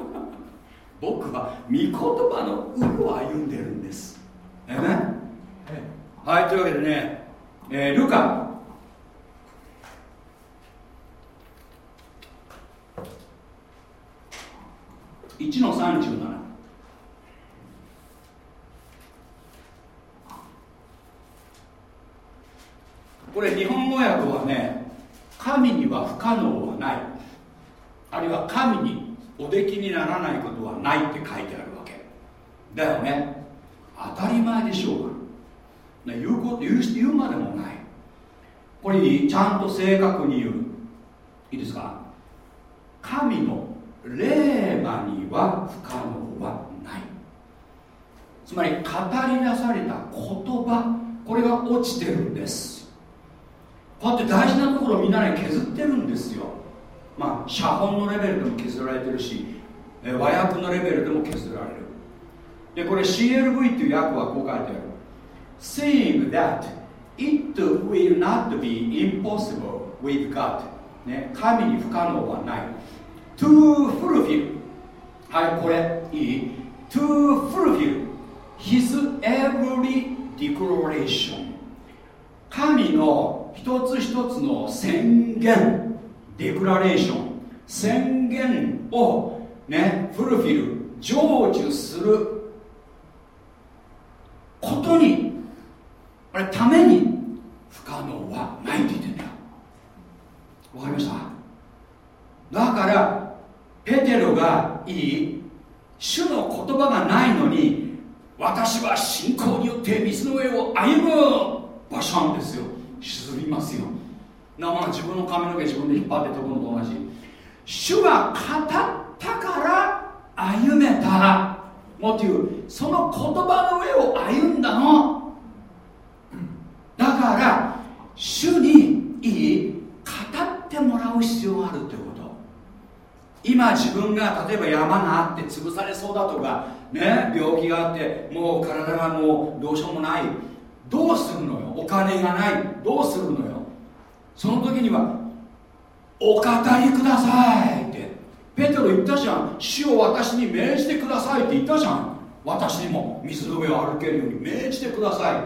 僕は御言葉の上を歩んでるんです。えねはいというわけでね、えー、ルカ。1の37これ日本語訳はね神には不可能はない。あるいは神におできにならないことはないって書いてあるわけ。だよね。当たり前でしょうか言うこと言う言うまでもない。これにちゃんと正確に言う。いいですか？神の霊魔には不可能はない。つまり語り出された言葉これが落ちてるんです。こうやって大事なところをみんなね削ってるんですよ。まあ、写本のレベルでも削られてるし和訳のレベルでも削られる。でこれ CLV っていう訳はこう書いてある。Saying that it will not be impossible with God ね、神に不可能はない。To fulfill はいこれいい？To fulfill his every declaration 神の一つ一つの宣言デクラレーション。宣言をねフルフィル成就することにあれために不可能はないって言ってんだよわかりました？だからペテロがいい主の言葉がないのに私は信仰によって水の上を歩む場所なんですよ。沈みますよ。なま自分の髪の毛自分で引っ張って飛ぶのと同じ。主が語ったから歩めた。もっというその言葉の上を歩んだの。だから主にいい語ってもらう必要があるということ。今自分が例えば山があって潰されそうだとかね病気があってもう体がもうどうしようもない。どうするのよ？お金がない。どうするのよ？その時にはお語りくださいって。ペテロ言ったじゃん。死を私に命じてくださいって言ったじゃん。私にも水の上を歩けるように命じてください。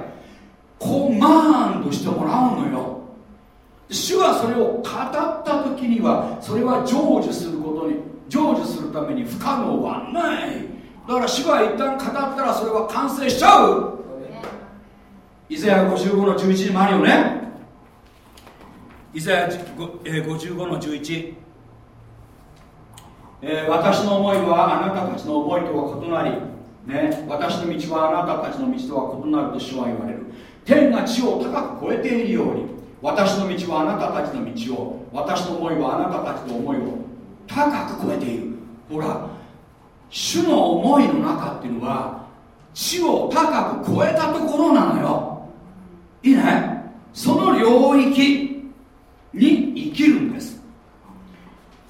コマンドしてもらうのよ。主はそれを語った時にはそれは成就することに成就するために不可能はない。だから主が一旦語ったらそれは完成しちゃう。イザヤ55の11にもあるよね。イザヤ55の11、えー、私の思いはあなたたちの思いとは異なり、ね、私の道はあなたたちの道とは異なると主は言われる。天が地を高く超えているように私の道はあなたたちの道を私の思いはあなたたちの思いを高く超えている。ほら主の思いの中っていうのは地を高く超えたところなのよ。いいねその領域に生きるんです。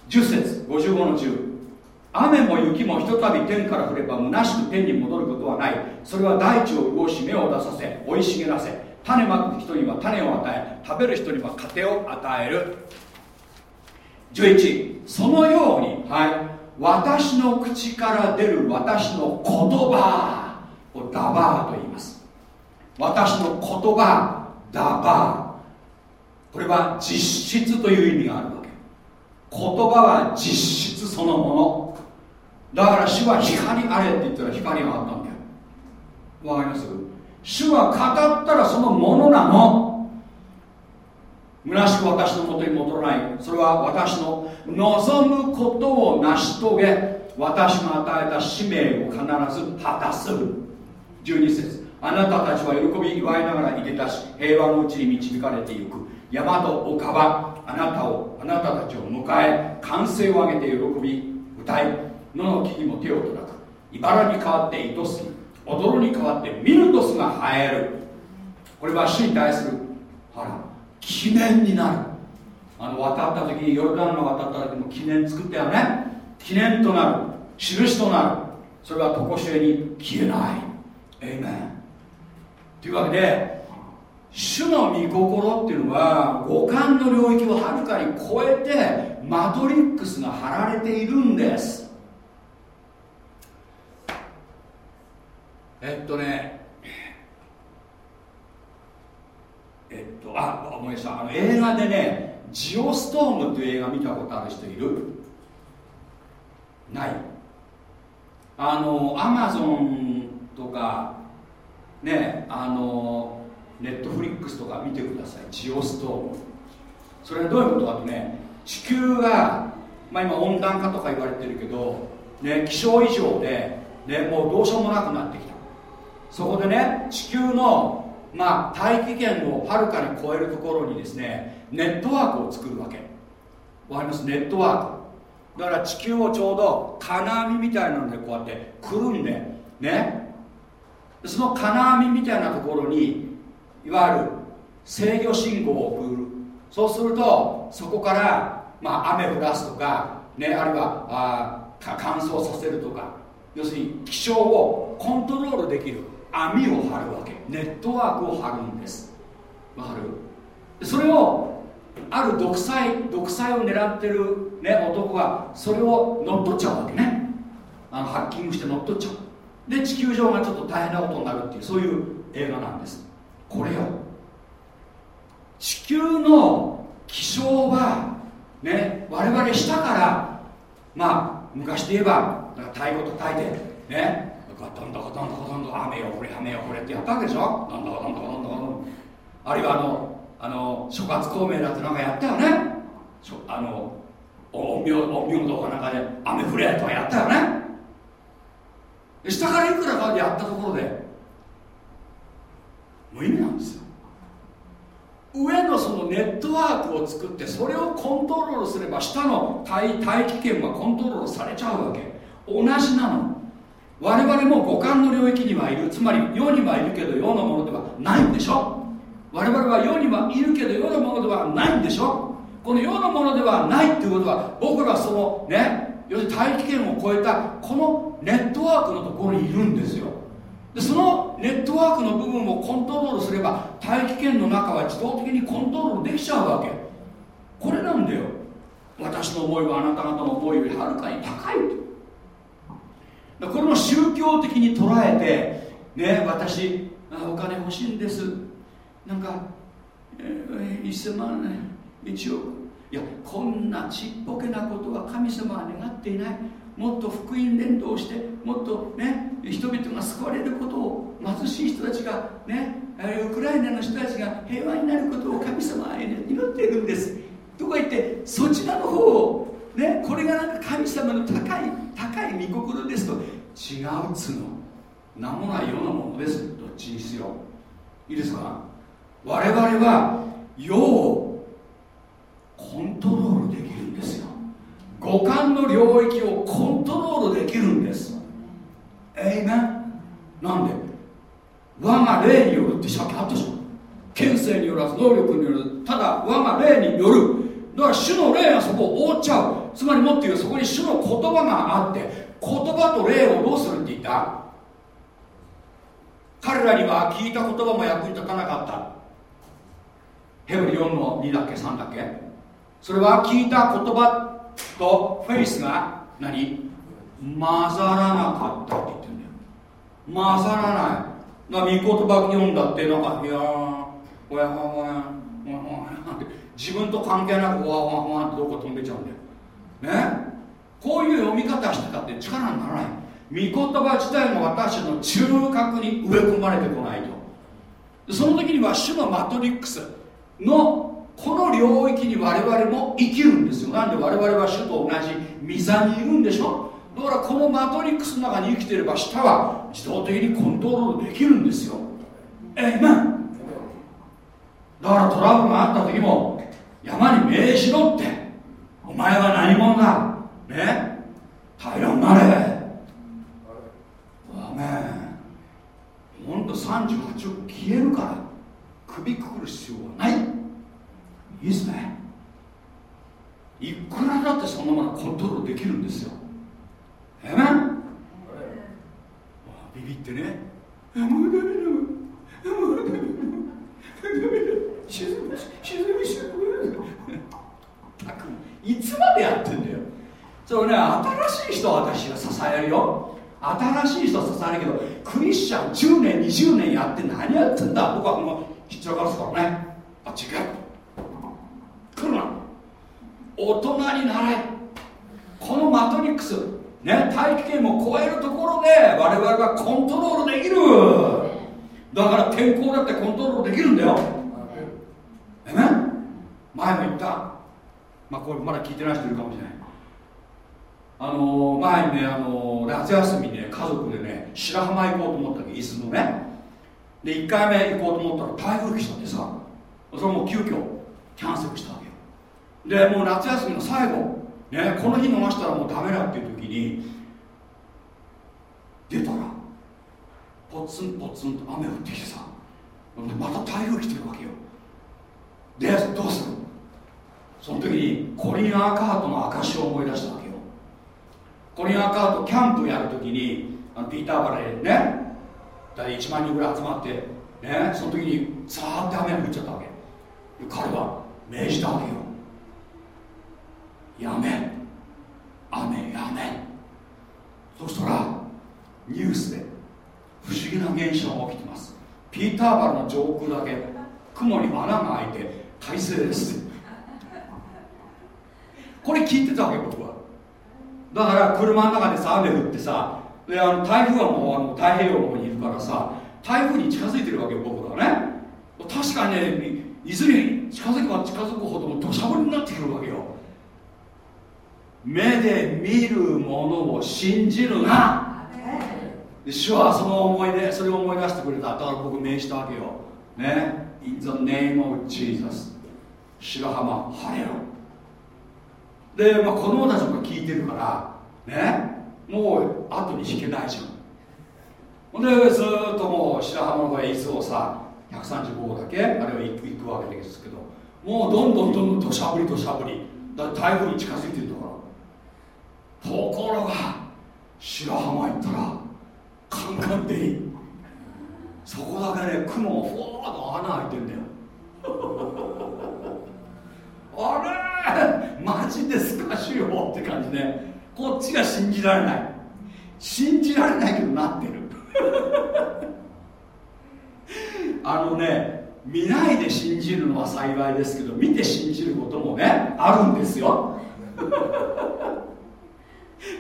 10節55の10雨も雪もひとたび天から降れば虚しく天に戻ることはない。それは大地を動し芽を出させ生い茂らせ。種まく人には種を与え食べる人には糧を与える。11そのようにはい。私の口から出る私の言葉をダバーと言います。私の言葉ダバーこれは実質という意味があるわけ。言葉は実質そのもの。だから主は光あれって言ったら光があったんだよわかります？主は語ったらそのものなの。虚しく私のもとに戻らない。それは私の望むことを成し遂げ私が与えた使命を必ず果たす。12節。あなたたちは喜び祝いながらいでたし平和のうちに導かれていく。山と丘はあなたをあなたたちを迎え歓声を上げて喜び歌い野の木々も手を叩く。茨に代わって糸杉踊るに代わってミルトスが生える。これは主に対するほら記念になる。あの渡った時にヨルダンの渡った時も記念作ったよね。記念となる。印となる。それは常しえに消えない。エイメンというわけで主の御心っていうのは五感の領域をはるかに超えてマトリックスが張られているんです。えっとねえっとあ思い出した。あの映画でねジオストームっていう映画見たことある人いる？ない。あのアマゾンとかねあのネットフリックスとか見てください。ジオストーム。それはどういうことかとね地球が、まあ、今温暖化とか言われてるけど、ね、気象異常で、ね、もうどうしようもなくなってきた。そこでね地球の、まあ、大気圏をはるかに超えるところにですねネットワークを作るわけ。わかります？ネットワーク。だから地球をちょうど金網みたいなのでこうやってくるんでねその金網みたいなところにいわゆる制御信号を送る。そうするとそこから、まあ、雨降らすとか、ね、あるいはあ乾燥させるとか。要するに気象をコントロールできる。網を張るわけ。ネットワークを張るんです。わかる？それをある独裁独裁を狙ってる、ね、男がそれを乗っ取っちゃうわけね。あのハッキングして乗っ取っちゃう。で地球上がちょっと大変なことになるっていうそういう映画なんです。これよ。地球の気象はね我々下からまあ昔で言えば太鼓叩いてねガタンダガタンダガタン雨よこれ雨よこれってやったわけでしょ。なんだかなんだかなんだかあるいはあのあの諸葛孔明だってなんかやったよねあの陰陽道かなんかで雨降れとかやったよね。下からいくらかでやったところで無意味なんですよ。上のそのネットワークを作ってそれをコントロールすれば下の大大気圏はコントロールされちゃうわけ。同じなの。我々も五感の領域にはいる。つまり世にはいるけど世のものではないんでしょ。我々は世にはいるけど世のものではないんでしょ。この世のものではないっていうことは僕らそのね要するに大気圏を超えたこのネットワークのところにいるんですよ。でそのネットワークの部分をコントロールすれば大気圏の中は自動的にコントロールできちゃうわけ。これなんだよ。私の思いはあなた方の思いよりはるかに高いと。これも宗教的に捉えてね私お金欲しいんです。なんか、えー、1000万円1億。いやこんなちっぽけなことは神様は願っていない。もっと福音伝道してもっとね人々が救われることを貧しい人たちがねウクライナの人たちが平和になることを神様へ祈っているんです。とか言ってそちらの方をねこれがなんか神様の高い高い御心ですと違うつの。名もないようなものです。どっちにしよういいですか？我々は世をコントロールできるんですよ。五感の領域をコントロールできるんです。えいめなんで？我が霊によるってさっきあったじゃん。権勢によらず能力によるただ我が霊による。だから主の霊がそこを覆っちゃう。つまりもっと言うそこに主の言葉があって言葉と霊をどうするって言った？彼らには聞いた言葉も役に立たなかった。ヘブリ4の2だっけ？3だっけ？それは聞いた言葉とフェイスが何？混ざらなかったって言ってるんだよ。混ざらない。な御言葉読んだってなんかいやーほやほやほやほやって自分と関係なくほわほわほわってどこか飛んでちゃうんだよ。ね？こういう読み方してたって力にならない。御言葉自体が私の中核に植え込まれてこないと。その時には主のマトリックスのこの領域に我々も生きるんですよ。なんで我々は主と同じ御座にいるんでしょだからこのマトリックスの中に生きていれば下は自動的にコントロールできるんですよ。えいめんだからトラブルがあった時も山に命じろって。お前は何者だ。ね。平らになれ。アメン。ほんと38億消えるから。首くくる必要はない。いいっすね。いくらだってそのままコントロールできるんですよ。えめビビってね。もうダメだもうダメだ沈む沈む沈むいつまでやってんだよ。それね新しい人は私が支えるよ。新しい人は支えるけどクリスチャン10年20年やって何やってんだ。僕はもうひっちゃかすからね。あ違う。来るな。大人になれ。このマトリックス。ね大気圏を超えるところで我々はコントロールできる。だから天候だってコントロールできるんだよ。えね前も言った。まあこれまだ聞いてない人いるかもしれない。あの、前にね、あの、夏休みね家族でね白浜行こうと思ったけど伊豆のね。で1回目行こうと思ったら台風来ちゃってさ。それも急遽キャンセルした。でもう夏休みの最後、ね、この日逃したらもうダメだっていう時に出たらポツンポツンと雨降ってきてさまた台風来てるわけよ。でどうする？その時にコリン・アーカートの証を思い出したわけよ。コリン・アーカートキャンプやる時にあのピーターバレーね大体1万人ぐらい集まってねその時にさーって雨が降っちゃったわけ。彼は命じたわけよ。やめ。雨やめ。そしたらニュースで不思議な現象が起きてます。ピーターバルの上空だけ雲に穴が開いて快晴です。これ聞いてたわけ僕は。だから車の中でさ雨降ってさであの台風はもうあの太平洋の方にいるからさ台風に近づいてるわけよ僕はね。確かにねいずれ近づけば近づくほど土砂降りになってくるわけよ。目で見るものを信じるな。主はその思い出それを思い出してくれた。だから僕命じたわけよ。ね。In the name of Jesus. 白浜晴れろで、まあ、子供たちも聞いてるからね。もう後に引けないじゃん。ほんでずっともう白浜の方へ伊豆をさ135号だけあれは行く行くわけですけどもうどんどんどんどん土砂降り土砂降り。だ台風に近づいてるとところが白浜行ったらカンカン照り。そこだけね雲がふわっと穴開いてんだよ。あれマジですかしよって感じね。こっちが信じられない。信じられないけどなってる。あのね見ないで信じるのは幸いですけど見て信じることもねあるんですよ。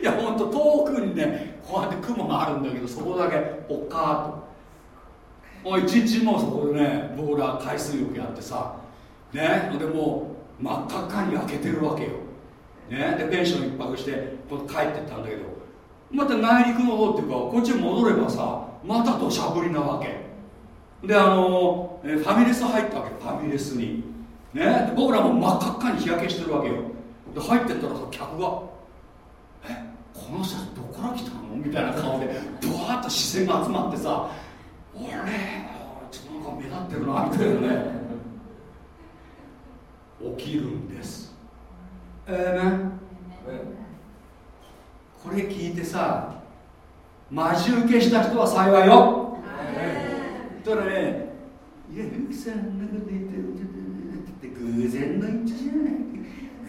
いやほんと遠くにねこうやって雲があるんだけどそこだけポッカーと。もう一日もそこでね僕ら海水浴やってさねでもう真っ赤っかに焼けてるわけよ、ね、でペンション一泊してこ帰ってったんだけどまた内陸の方っていうかこっちに戻ればさまた土砂降りなわけ。であのファミレス入ったわけファミレスに。ね僕らも真っ赤っかに日焼けしてるわけよ。で入ってったらさ客が「この人どこから来たの?」みたいな顔でブワーッと視線が集まってさ「俺ちょっとなんか目立ってるな」みたいなね。起きるんです。えー、ね。これ聞いてさ待ち受けした人は幸いよ。ただねいやルクさんのこと言って偶然の一致じゃない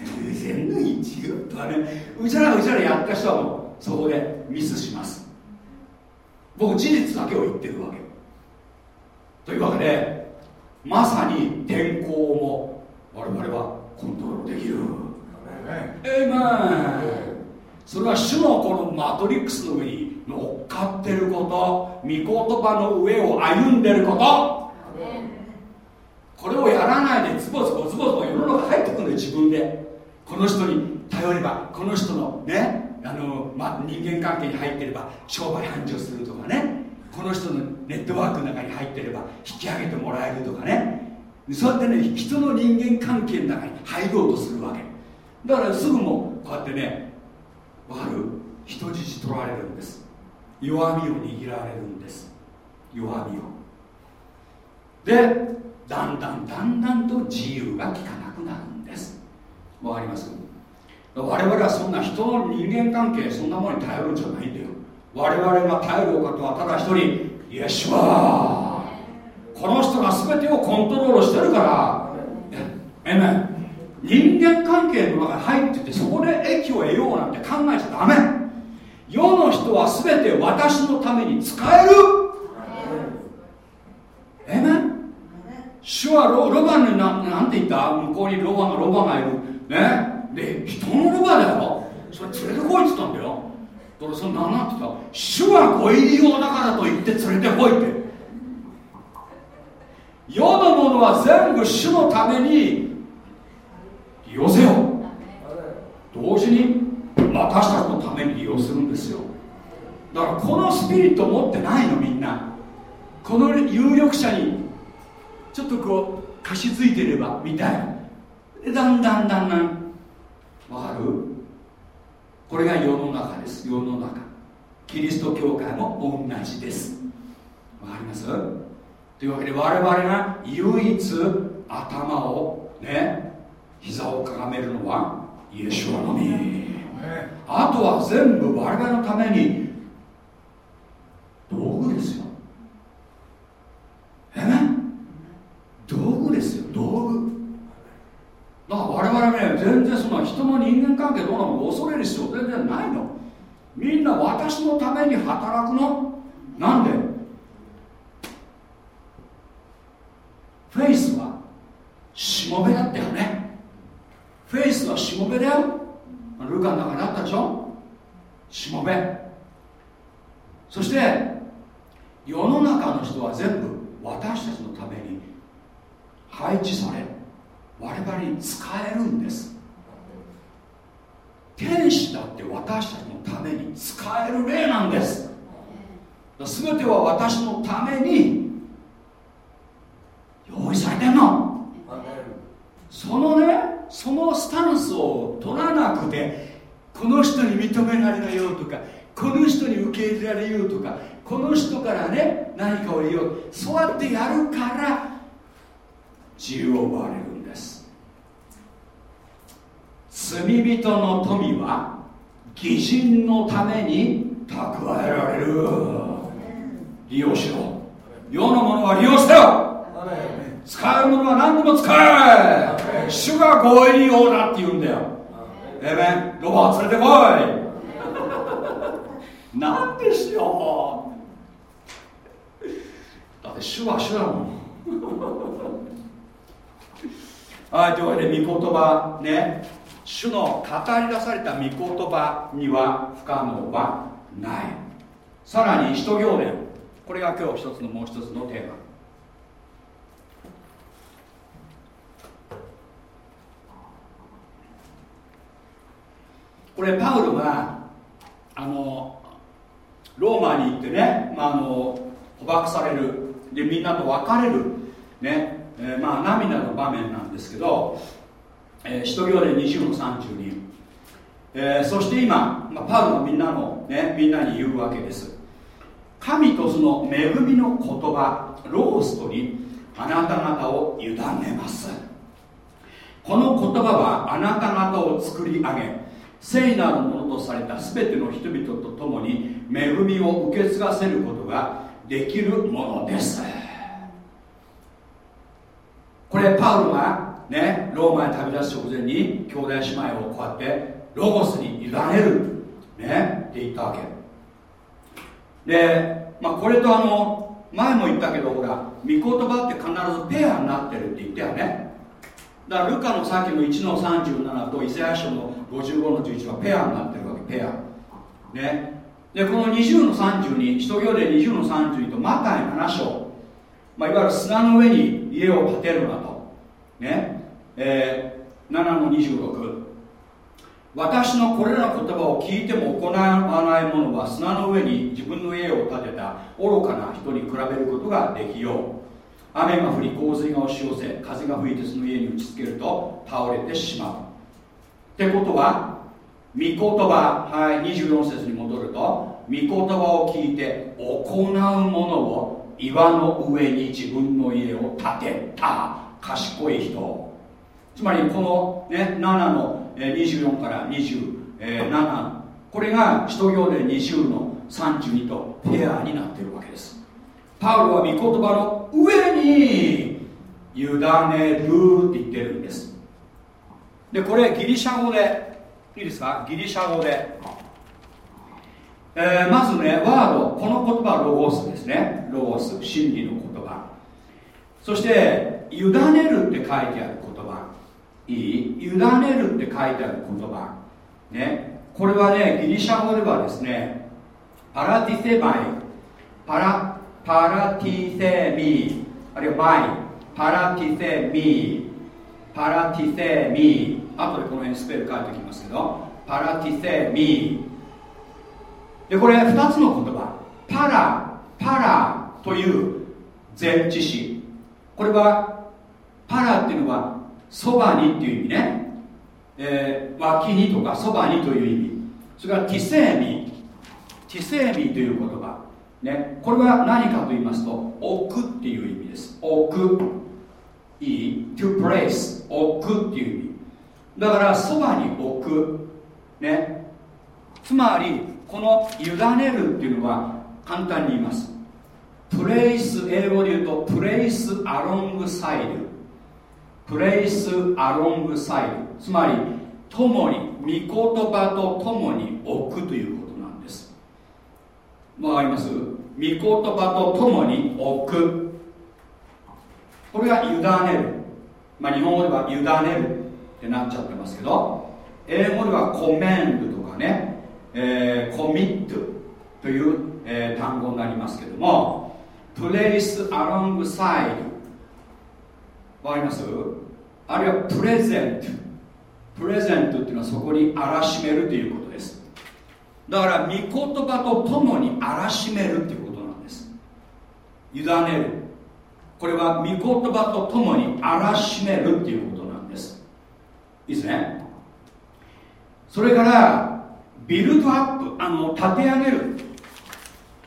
偶然の一致よ。とかねうちらうちらやった人はもうそこでミスします。僕事実だけを言ってるわけというわけでまさに天候も我々はコントロールできる。えいまそれは主のこのマトリックスの上に乗っかってること御言葉の上を歩んでること。これをやらないでズボズボズボズボ世の中入ってくるんだよ自分でこの人に頼ればこの人のねあの、ま、人間関係に入ってれば商売繁盛するとかねこの人のネットワークの中に入ってれば引き上げてもらえるとかね。そうやってね人の人間関係の中に入ろうとするわけ。だからすぐもこうやってねわかる人質取られるんです。弱みを握られるんです。弱みを。でだんだんだんだんと自由が利かなくなる。わかります？我々はそんな人の人間関係そんなものに頼るんじゃないんだよ。我々が頼るお方はただ一人イエスはこの人が全てをコントロールしてるから。えめ人間関係の中に入っててそこで益を得ようなんて考えちゃダメ世の人は全て私のために使えるえめ主はロロバにななんて言った向こうにロバがロバがいるね。で人のロバだよそれ連れてこいって言ったんだよ。だからその何なんて言った？主はご入り用だからと言って連れてこいって。世のものは全部主のために利用せよ。同時に私たちのために利用するんですよ。だからこのスピリット持ってないのみんな。この有力者にちょっとこう貸し付いてればみたいな。でだんだんだんだん。わかる？これが世の中です。世の中。キリスト教会も同じです。わかります？というわけで我々が唯一頭をね膝をかがめるのはイエシュアのみ。あとは全部我々のために。道具ですよ。え道具ですよ道具だから我々ね全然その人の人間関係どうなの恐れる必要全然ないの。みんな私のために働くの。なんで？フェイスはしもべだったよね。フェイスはしもべだよ。ルカの中にあったでしょ？しもべ。そして世の中の人は全部私たちのために配置される。我々に使えるんです。天使だって私たちのために使える霊なんです。全ては私のために用意されてんの。そのねそのスタンスを取らなくてこの人に認められないようとかこの人に受け入れられようとかこの人からね何かを言おう。そうやってやるから自由を奪われる。罪人の富は偽人のために蓄えられる。利用しろ。世のものは利用してよ。使えるものは何でも使え。主がご栄利用だって言うんだよ。えめロバを連れてこい。なんですよだって主は主だもんはいというわけで御言葉ね。主の語り出された御言葉には不可能はない。さらに使徒行伝。これが今日一つのもう一つのテーマ。これパウロがあのローマに行ってね、まあ、あの捕獲される。でみんなと別れる。ね、えー、まあ涙の場面なんですけど、えー、使徒行伝20の32、えー、そして今、まあ、パウロがみんなの、ね、みんなに言うわけです。神とその恵みの言葉ローストにあなた方を委ねます。この言葉はあなた方を作り上げ聖なるものとされた全ての人々と共に恵みを受け継がせることができるものです。これパウロがねローマに旅立つ直前に兄弟姉妹をこうやってロゴスに委ねるねって言ったわけ。で、まあ、これとあの前も言ったけどほら御言葉って必ずペアになってるって言ったよね。だからルカのさっきの1の37とイザヤ書の55の11はペアになってるわけペア。ね。でこの20の32使徒行伝20の32とマタイ7章、まあ、いわゆる砂の上に家を建てるなと。ね。えー、7の26私のこれらの言葉を聞いても行わない者は砂の上に自分の家を建てた。愚かな人に比べることができよう。雨が降り洪水が押し寄せ風が吹いてその家に打ちつけると倒れてしまう。ってことは御言葉、はい、24節に戻ると御言葉を聞いて行うものを岩の上に自分の家を建てた。賢い人つまりこの、ね、7の24から27これが使徒行伝20の32とペアになっているわけです。パウロは御言葉の上に委ねるって言ってるんです。でこれギリシャ語でいいですか？ギリシャ語で、えー、まずねワードこの言葉はロゴスですね。ロゴス真理の言葉。そして委ねるって書いてある。いい。委ねるって書いてある言葉。ね。これはねギリシャ語ではですねパラティセバイ。パラパラティセミ。あるいはバイ。パラティセミ。パラティセミ。後でこの辺スペル書いておきますけど。パラティセミ。でこれ2つの言葉。パラパラという前置詞。これはパラっていうのはそばにっていう意味ね、えー、脇にとかそばにという意味。それからティセーミ。ティセーミという言葉。ね。これは何かと言いますと置くっていう意味です。置く。いい？to place 置くっていう意味。だからそばに置く。ね。つまりこの委ねるっていうのは簡単に言います。プレイス英語で言うとプレイスアロングサイド。プレイスアロングサイドつまり共に御言葉と共に置くということなんです。わかります？御言葉と共に置く。これが委ねる。まあ日本語では委ねるってなっちゃってますけど英語ではコメンドとかね、えー、コミットという、えー、単語になりますけどもプレイスアロングサイドわかります？あるいはプレゼントプレゼントっていうのはそこに荒らしめるということです。だから御言葉と共に荒らしめるっていうことなんです。委ねる。これは御言葉と共に荒らしめるっていうことなんです。いいですね。それからビルドアップ。あの立て上げる、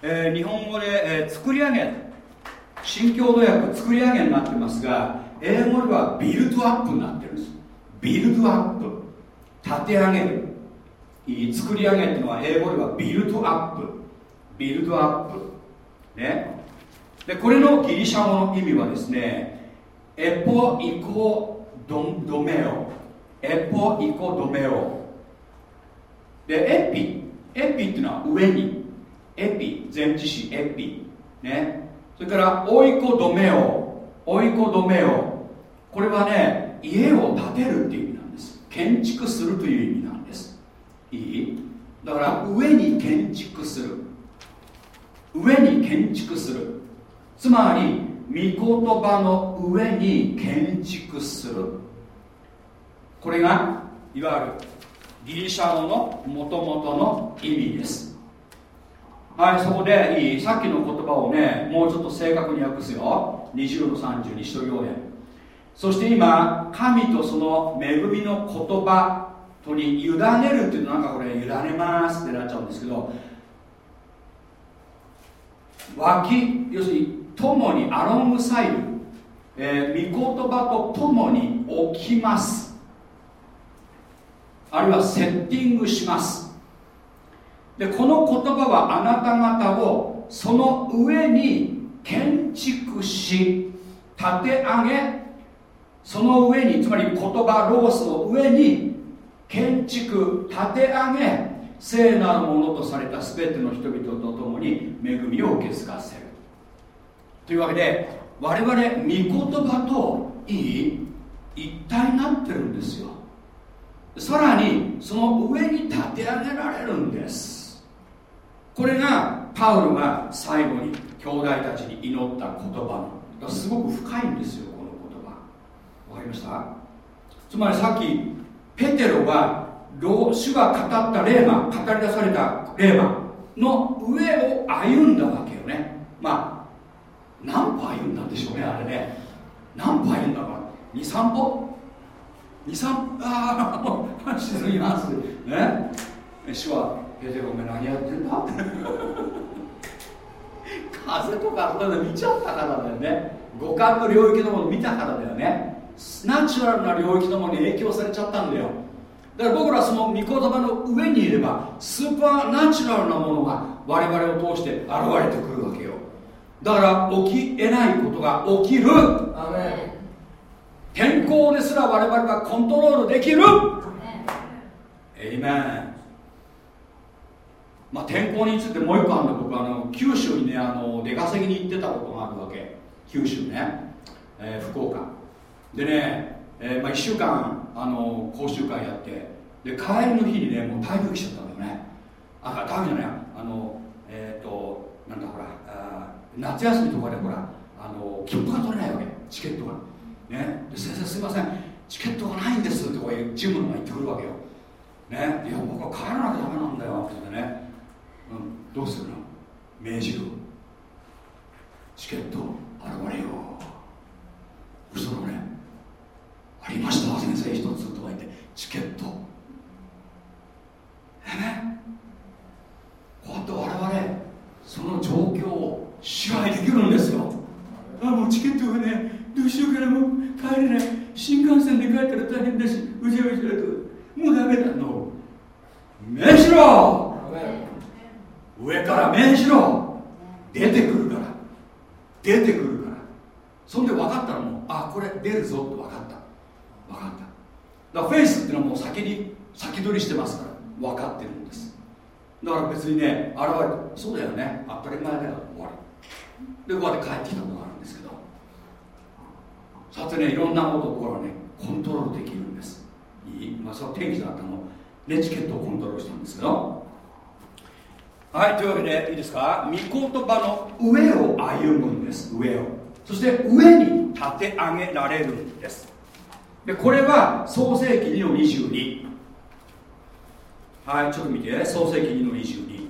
えー、日本語で、えー、作り上げ新共同訳作り上げになってますが英語ではビルドアップになってるんです。ビルドアップ。立て上げる。作り上げっていうのは英語ではビルドアップ。ビルドアップ。ね。でこれのギリシャ語の意味はですねエポイコドドメオ。エポイコドメオ。でエピ。エピっていうのは上に。エピ前置詞エピ。ね。それからオイコドメオ。オイコドメオこれはね家を建てるっていう意味なんです。建築するという意味なんです。いい？だから上に建築する。上に建築する。つまり御言葉の上に建築する。これがいわゆるギリシャ語のもともとの意味です。はいそこでいい？さっきの言葉をねもうちょっと正確に訳すよ。20の30に使徒行伝そして今神とその恵みの言葉とに委ねるっていうとなんかこれ委ねますってなっちゃうんですけど脇要するに共にアロングサイド、えー、御言葉と共に起きます。あるいはセッティングします。でこの言葉はあなた方をその上に建築し立て上げその上につまり言葉ロースの上に建築立て上げ聖なるものとされた全ての人々と共に恵みを受け継がせる。というわけで我々御言葉といい一体になってるんですよ。さらにその上に立て上げられるんです。これがパウロが最後に兄弟たちに祈った言葉のすごく深いんですよこの言葉。わかりました？つまりさっきペテロが主が語った霊魔語り出された霊魔の上を歩んだわけよね。まあ何歩歩んだんでしょうねあれね。何歩歩んだか23歩？23ああもう沈みます。ね？主はペテロお前何やってんだ？風とかそういうの見ちゃったからだよね。五感の領域のもの見たからだよね。ナチュラルな領域のものに影響されちゃったんだよ。だから僕らその御言葉の上にいればスーパーナチュラルなものが我々を通して現れてくるわけよ。だから起きえないことが起きる。天候ですら我々がコントロールできる。エイメンまあ天候についてもう一個あるんだ僕あの九州にねあの出稼ぎに行ってたことがあるわけ。九州ね、えー、福岡。でね、えーまあ、1週間あの講習会やって。で帰りの日にねもう台風来ちゃったんだよね。あ台風じゃない？あのえっ、ー、となんだほらあ夏休みとかでほらあの切符が取れないわけ。チケットが。ね。で先生すいません。チケットがないんですってこういうジムのが言ってくるわけよ。ね。いや僕は帰らなきゃダメなんだよって言ってね、どうするの？命じるチケット現れよ嘘のねありました先生一つとか言って。チケット。え？ねこうやって我々その状況を支配できるんですよ。あもうチケットがねどうしようかな。もう帰れない。新幹線で帰ったら大変だしうじゃうじゃと。もうダメだ。の命じろ上から命じろ出てくるから。出てくるから。そんで分かったらもうあこれ出るぞって分かった。分かった。だからフェイスっていうのはもう先に先取りしてますから。分かってるんです。だから別にね現れてそうだよね。当たり前だよ。終わり。でこうやって帰ってきたことがあるんですけど。さてねいろんなことを僕らはねコントロールできるんです。いい？まあその天気だったの。ねチケットをコントロールしたんですけど。はいというわけでいいですか？御言葉の上を歩むんです。上を。そして上に立て上げられるんです。でこれは創世紀2の22はいちょっと見て。創世紀2の22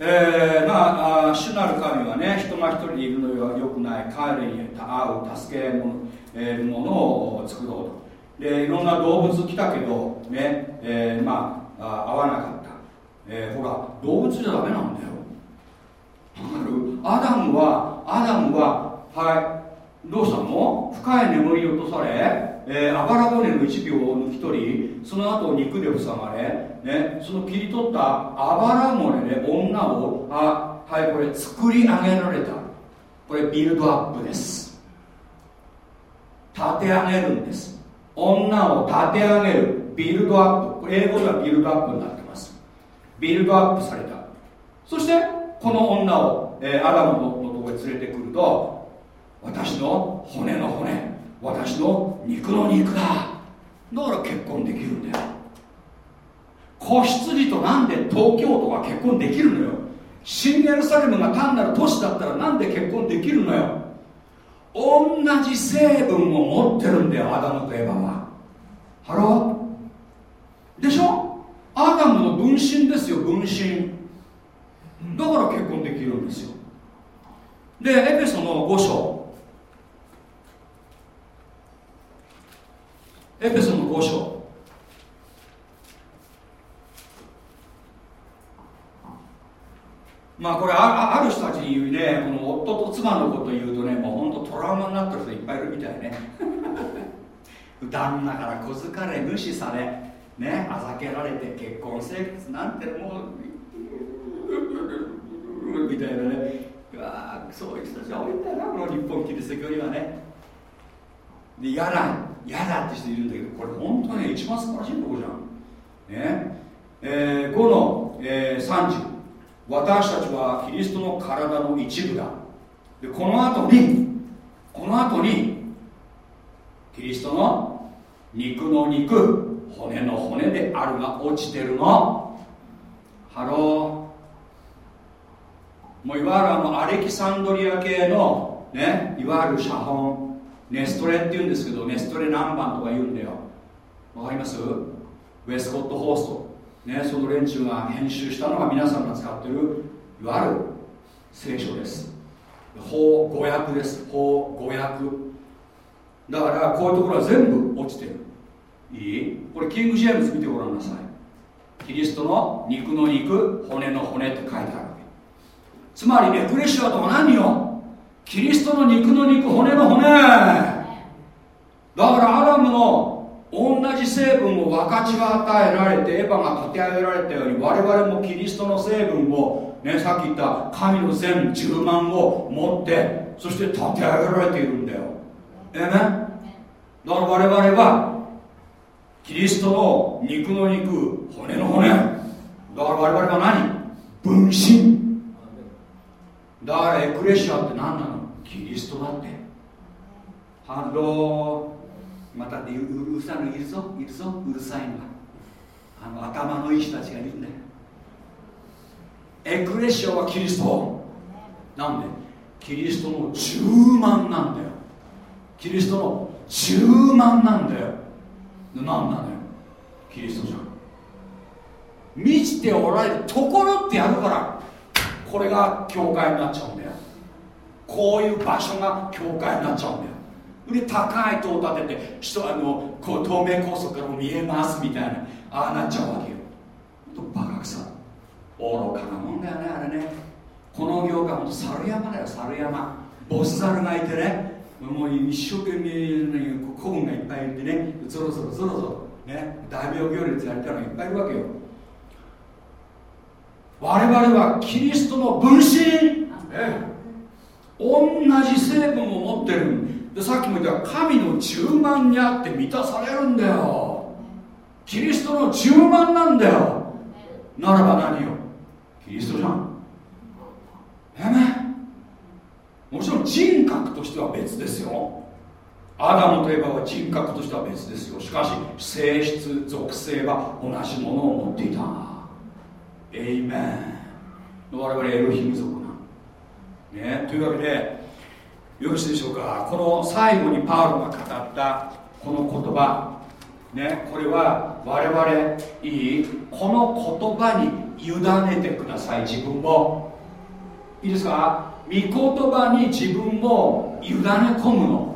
えー、まあ主なる神はね人が一人でいるのはよくない。彼に会う助けるものを作ろうと。でいろんな動物来たけどね、えー、まあ合わなかった、えー、ほら動物じゃダメなんだよ。アダムはアダムははいどうしたの？深い眠り落とされ、えー、あばら骨の一秒を抜き取りその後肉で塞がれ、ね、その切り取ったあばら骨で女をあはいこれ作り上げられた。これビルドアップです。立て上げるんです。女を立て上げるビルドアップ英語ではビルドアップになってます。ビルドアップされた。そしてこの女を、えー、アダムのところへ連れてくると私の骨の骨私の肉の肉だ。だから結婚できるんだよ。子羊となんで東京都が結婚できるのよ。新エルサレムが単なる都市だったらなんで結婚できるのよ。同じ成分を持ってるんだよアダムとエヴァは。 Hello？でしょ？アダムの分身ですよ分身。だから結婚できるんですよ。でエペソの5章。エペソの5章。まあこれあある人たちに言うねこの夫と妻のこと言うとねもう本当トラウマになってる人いっぱいいるみたいね。旦那から小づかれ無視されねあざけられて結婚生活なんてもう みたいなね。うわそういう人たち多いんだよなこの日本キリスト教にはね。で嫌だ嫌だって人いるんだけどこれ本当に一番素晴らしいとこじゃん。ね。えー、5の、えー、30私たちはキリストの体の一部だ。でこの後にこの後にキリストの肉の肉骨の骨であるが落ちてるの。 Hello。もういわゆるあのアレキサンドリア系のねいわゆる写本ネストレっていうんですけどネストレ何番とか言うんだよ。わかります？ウェスコット・ホースト。ね、その連中が編集したのが皆さんが使ってるいわゆる聖書です。法語訳です。法語訳。だからこういうところは全部落ちてる。いい？これキング・ジェームズ見てごらんなさい。キリストの肉の肉骨の骨って書いてあるわけ。つまりエクレシアとは何よ。キリストの肉の肉骨の骨。だからアダムの同じ成分を分かちが与えられてエヴァが立て上げられたように我々もキリストの成分を、ね、さっき言った神の全10万を持ってそして立て上げられているんだよ。ええね。だから我々はキリストの肉の肉骨の骨。だから我々は何？分身。だからエクレシアって何なの？キリストだって。Hello。またうるさいのいるぞいるぞうるさいのはあの頭のいい人たちがいるんだよ。エクレシアはキリスト？なんで？キリストの充満なんだよ。キリストの充満なんだよ。何なのよ？キリストじゃん。満ちておられるところってやるから。これが教会になっちゃうんだよ。こういう場所が教会になっちゃうんだよ。で高い塔を建てて人あのこう透明高速からも見えますみたいなああなっちゃうわけよ。とバカくさ愚かなもんだよねあれねこの業界ほんと猿山だよ猿山。ボスザルがいてねもう一生懸命、ね、古文がいっぱいいてねぞろぞろぞろぞろね大病行列やりたいのがいっぱいいるわけよ。我々はキリストの分身。同じ成分を持ってる。でさっきも言った神の10万にあって満たされるんだよ。キリストの10万なんだよ。ならば何よキリストじゃん。えめ。もちろん人格としては別ですよ。アダムといえばは人格としては別ですよ。しかし性質属性は同じものを持っていた。エイメン。我々エロヒム族な。ね。というわけでよろしいでしょうか。この最後にパウロが語ったこの言葉。ね。これは我々いいこの言葉に委ねてください。自分をいいですか？御言葉に自分を委ね込むの。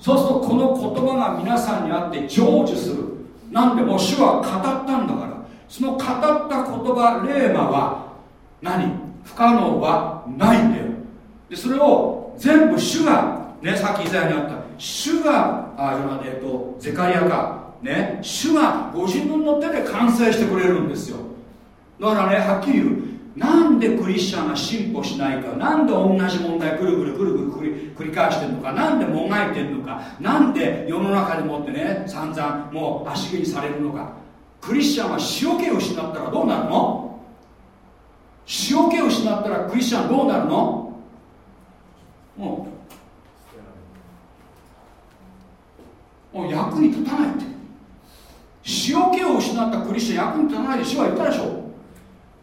そうするとこの言葉が皆さんにあって成就する。なんでも主は語ったんだから。その語った言葉レーマは何？不可能はないんだよ。でそれを全部主がねさっき以前にあった。主があ今えっとゼカリアか。ね？主がご自分の手で完成してくれるんですよ。だからねはっきり言う。なんでクリスチャンが進歩しないかなんで同じ問題くるくるくるくる繰り返してるのかなんでもがいてるのかなんで世の中でもってね散々もう足毛にされるのか。クリスチャンは塩気を失ったらどうなるの？塩気を失ったらクリスチャンどうなるの？もうもう役に立たないって。塩気を失ったクリスチャン役に立たないで主は言ったでしょ？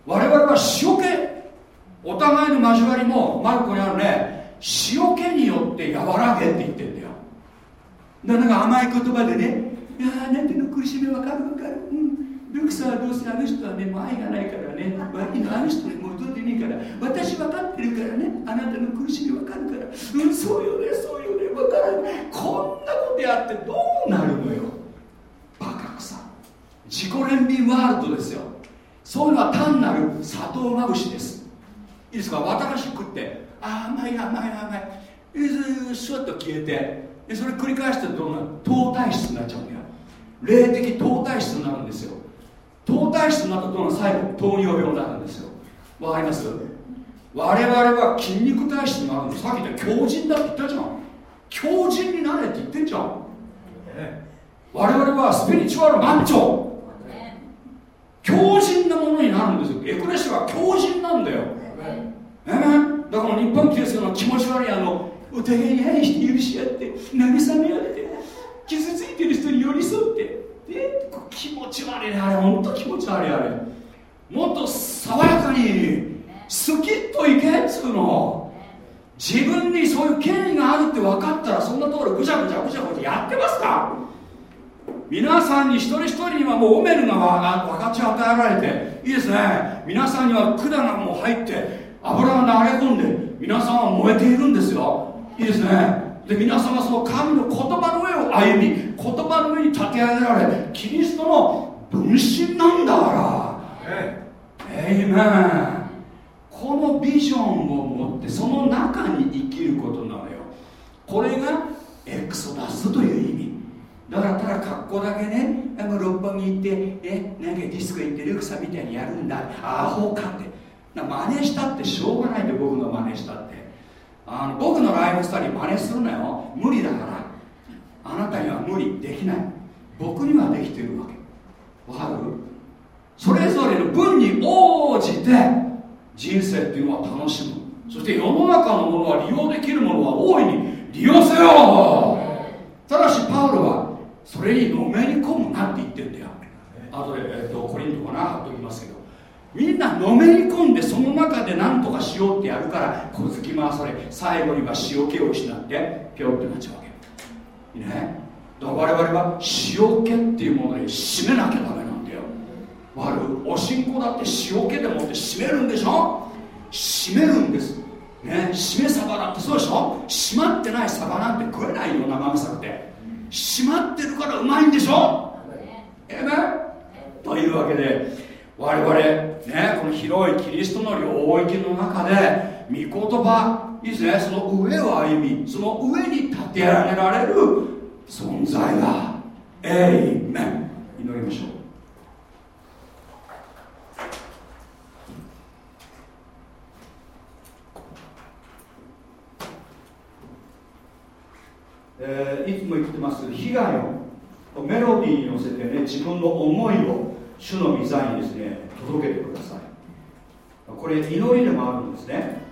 我々は塩気お互いの交わりもマルコにあるね塩気によって和らげって言ってんだよ。だからなんか甘い言葉でねいやあなたの苦しみ分かる分かる。うん。ルクサはどうせあの人はねもう愛がないからね。悪いのあの人にもうどうでもいいから。私分かってるからね。あなたの苦しみ分かるから。うんそうよねそうよね。分からん。こんなことやってどうなるのよ。バカくさ自己憐憫ワールドですよ。そういうのは単なる砂糖まぶしです。いいですか？綿菓子食って。あ甘い甘い甘い。シュッと消えて。でそれ繰り返してどんな糖体質になっちゃうんだよ。霊的糖体質になるんですよ。糖体質になったとの最後糖尿病になるんですよ。わかります？我々は筋肉体質になるんです。さっき言った強靭だって言ったじゃん。強靭になれって言ってんじゃん。我々はスピリチュアルマンチョ強靭なものになるんですよ。エクレシは強靭なんだよ。えー、だから日本キリストの気持ち悪いあのお互いに愛して許し合って慰め合って傷ついてる人に寄り添ってえ気持ち悪いね。あれ本当気持ち悪いあれ。もっと爽やかにスキッといけっつうの。自分にそういう権威があるって分かったらそんなところぐちゃぐちゃぐちゃぐちゃやってますか？皆さんに一人一人にはもうオメルが分かち与えられていいですね。皆さんには管がもう入って油が流れ込んで皆さんは燃えているんですよ。いいですね。で皆さんはその神の言葉の上を歩み言葉の上に立て上げられキリストの分身なんだから。えいめんこのビジョンを持ってその中に生きることなのよ。これがエクソダスという意味。だからただ格好だけね六本木行ってえなんかディスコ行ってルクサみたいにやるんだ。アホかって。な真似したってしょうがないんで僕の真似したって。あの僕のライフスタイル真似するなよ。無理だから。あなたには無理できない。僕にはできてるわけ。わかる？それぞれの分に応じて人生っていうのは楽しむ。そして世の中のものは利用できるものは大いに利用せよ。ただしパウロはそれにのめり込むなって言ってんだよ。あとで、えーと、コリントかな貼っときますけど。みんなのめり込んでその中で何とかしようってやるから小突き回され最後には塩気を失ってピョってなっちゃうわけ。ね。だから我々は塩気っていうものに締めなきゃダメなんだよ。悪い。おしんこだって塩気でもって締めるんでしょ？締めるんです。ね。締めサバだってそうでしょ？締まってないサバなんて食えないよ生臭くて。閉まってるからうまいんでしょ？えめというわけで我々ねこの広いキリストの領域の中で御言葉いいですね。その上を歩みその上に立て上げられる存在だエイメン祈りましょう。えー、いつも言ってます被害をメロディーに乗せてね自分の思いを主の御座にですね届けてください。これ祈りでもあるんですね。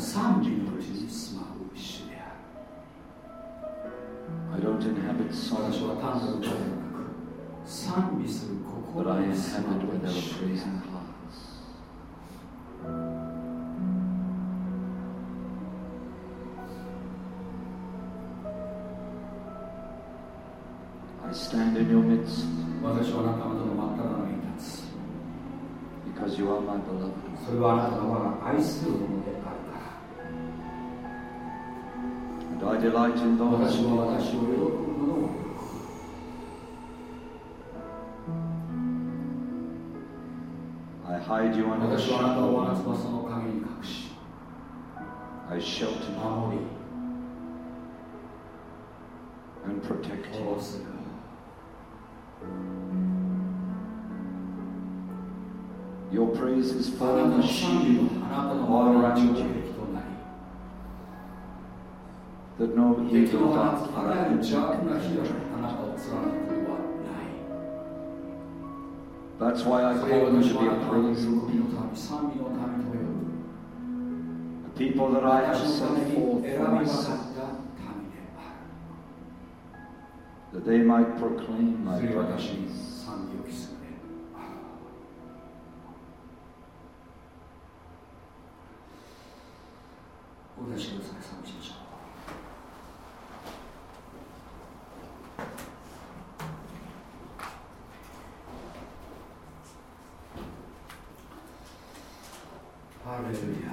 賛美のうちに住まう主である。I don't inhabit song. 私は単なる声ではなく、賛美する心に住まう主である。ったのに。それはあなたの我が愛す。I delight in thine. I hide you under the shadow. of I shelter you and protect you. Your praise is far and shield all around you. を貫くことは That's why な I いそれ call を them 私 to は be あ a なたの喜び praising の people, 民賛美の民と呼ぶ a people that I have 私のため set に forth 選び for 分かった myself, 民であ that they might proclaim る my それは私に praise. 賛美を期するであるお出しください賛美しましょうハレルヤ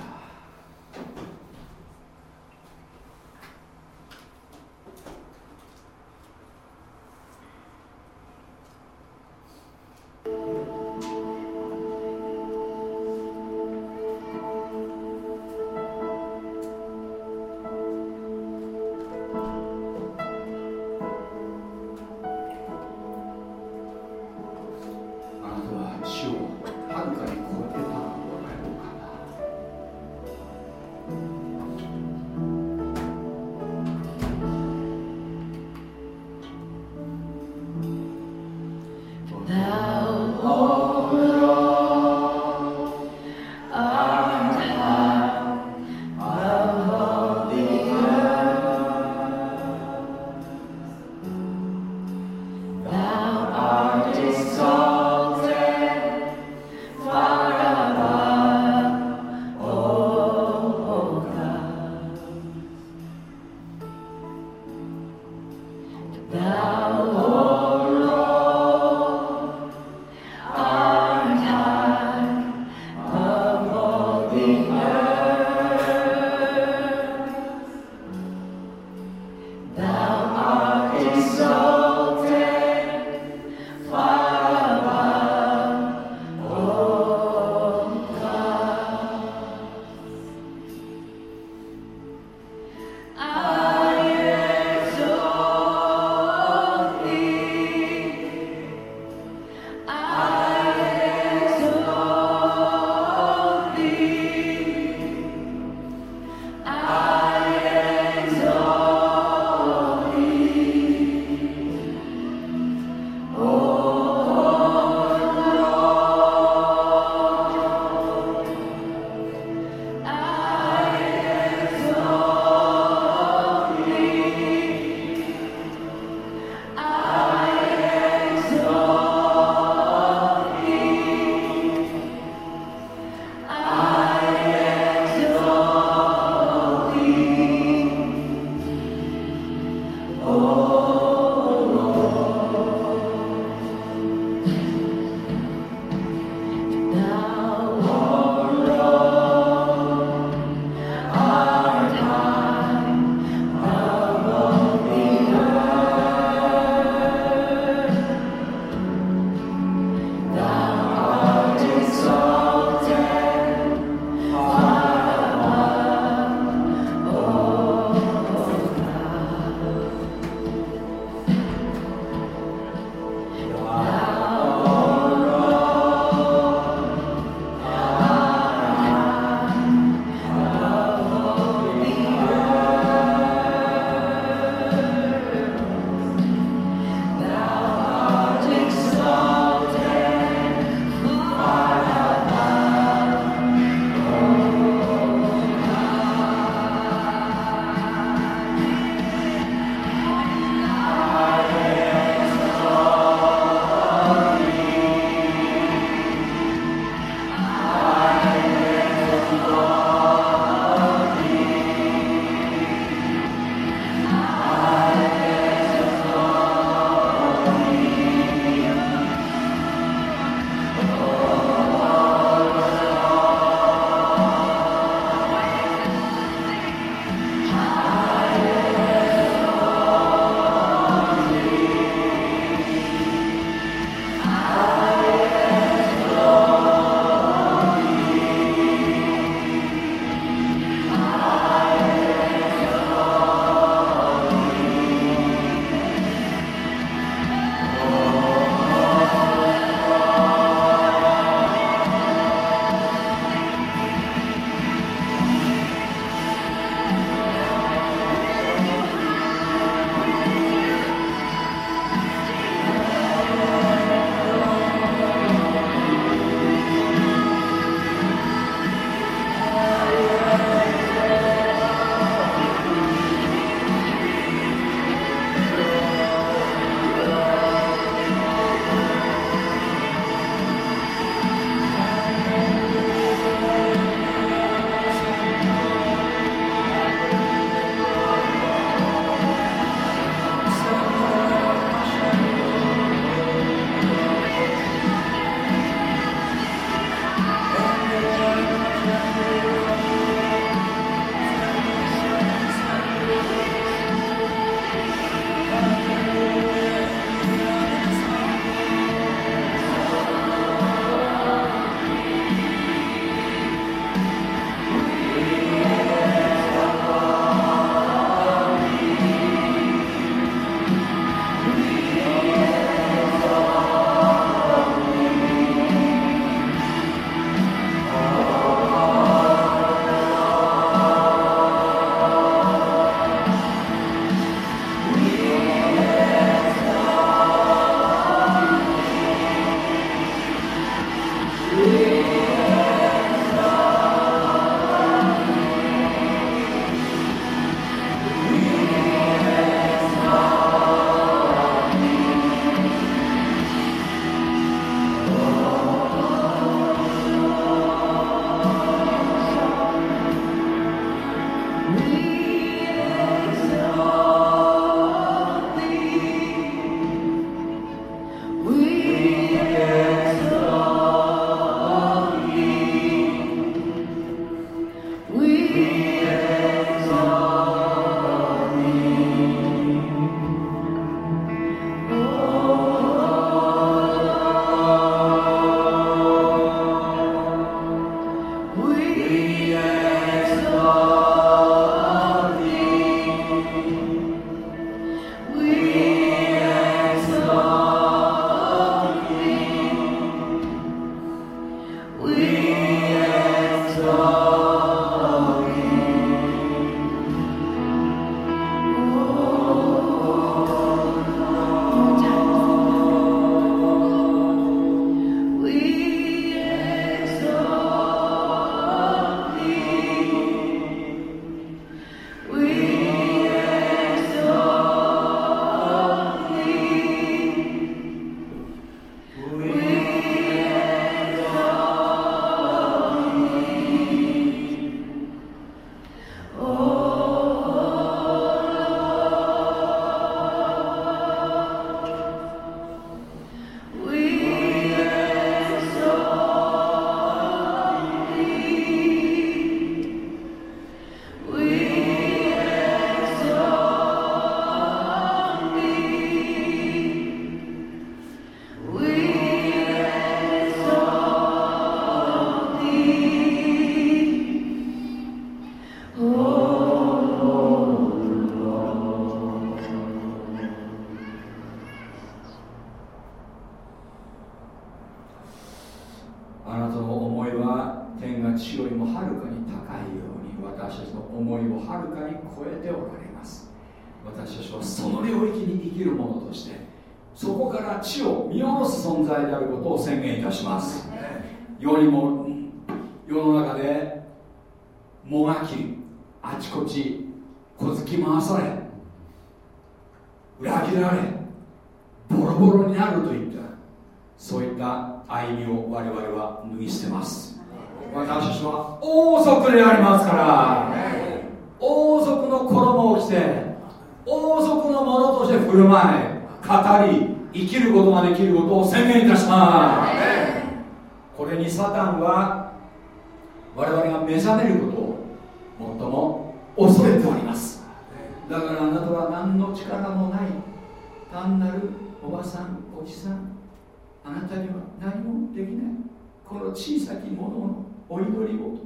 この小さきもののお祈りを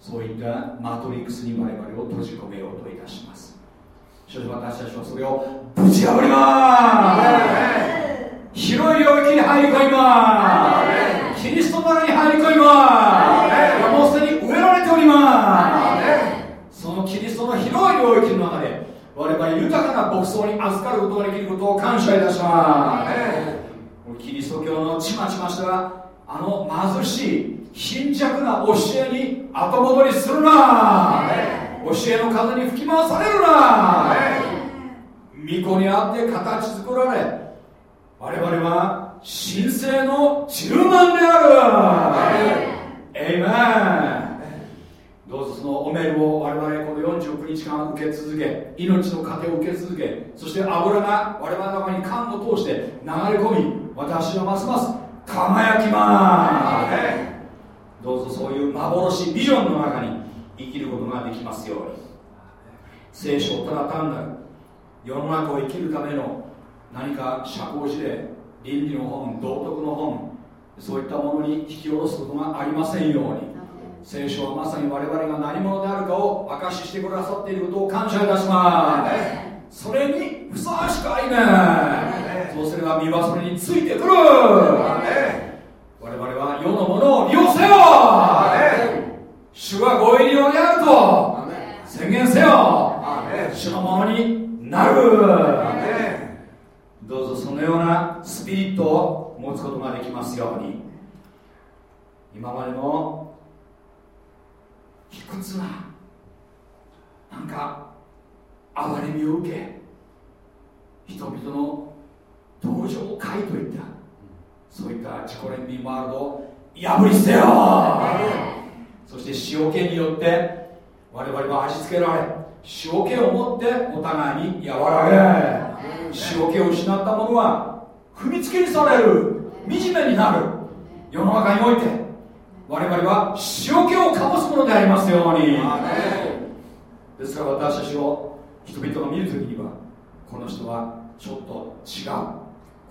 そういったマトリックスに我々を閉じ込めようといたします。し私たちはそれをぶち破ります。広い領域に入り込みます。キリストの中に入り込みます。もうすでに植えられております。そのキリストの広い領域の中で我々豊かな牧草に預かることができることを感謝いたします。キリスト教のちまちましたあの貧しい貧弱な教えに後戻りするな。教えの風に吹き回されるな。巫女にあって形作られ我々は神聖の10万である。エイメンどうぞそのおメールを我々この49日間受け続け命の糧を受け続けそして油が我々の中に缶を通して流れ込み私はますます輝きますどうぞそういう幻ビジョンの中に生きることができますように。聖書をただ単なる世の中を生きるための何か社交辞令倫理の本道徳の本そういったものに引き下ろすことがありませんように。聖書はまさに我々が何者であるかを証ししてくださっていることを感謝いたします。それにふさわしくありめそうすれば身はそれについてくる。我々は世のものを利用せよ。主がご入りをであると。宣言せよ。主のものになる。どうぞそのようなスピリットを持つことができますように。今までの卑屈ななんか憐れみを受け人々の同情会といった。そういった自己憐憫ワールドを破り捨てよそして塩気によって我々は味付けられ塩気を持ってお互いに和らげ。塩気を失った者は踏みつけにされる。惨めになる。世の中において我々は塩気を醸すものでありますように。ですから私たちを人々が見るときにはこの人はちょっと違う。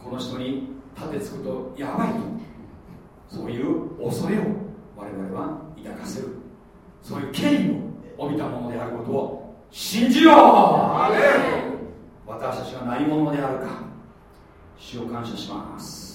この人に立てつくとやばいと。そういう恐れを我々は抱かせる。そういう権威を帯びたものであることを信じよう。私たちが何者であるか。主を感謝します「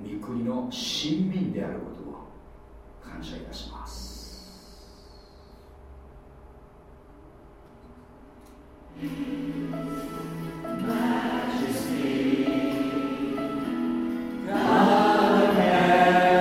御国の親民であることを感謝いたします。God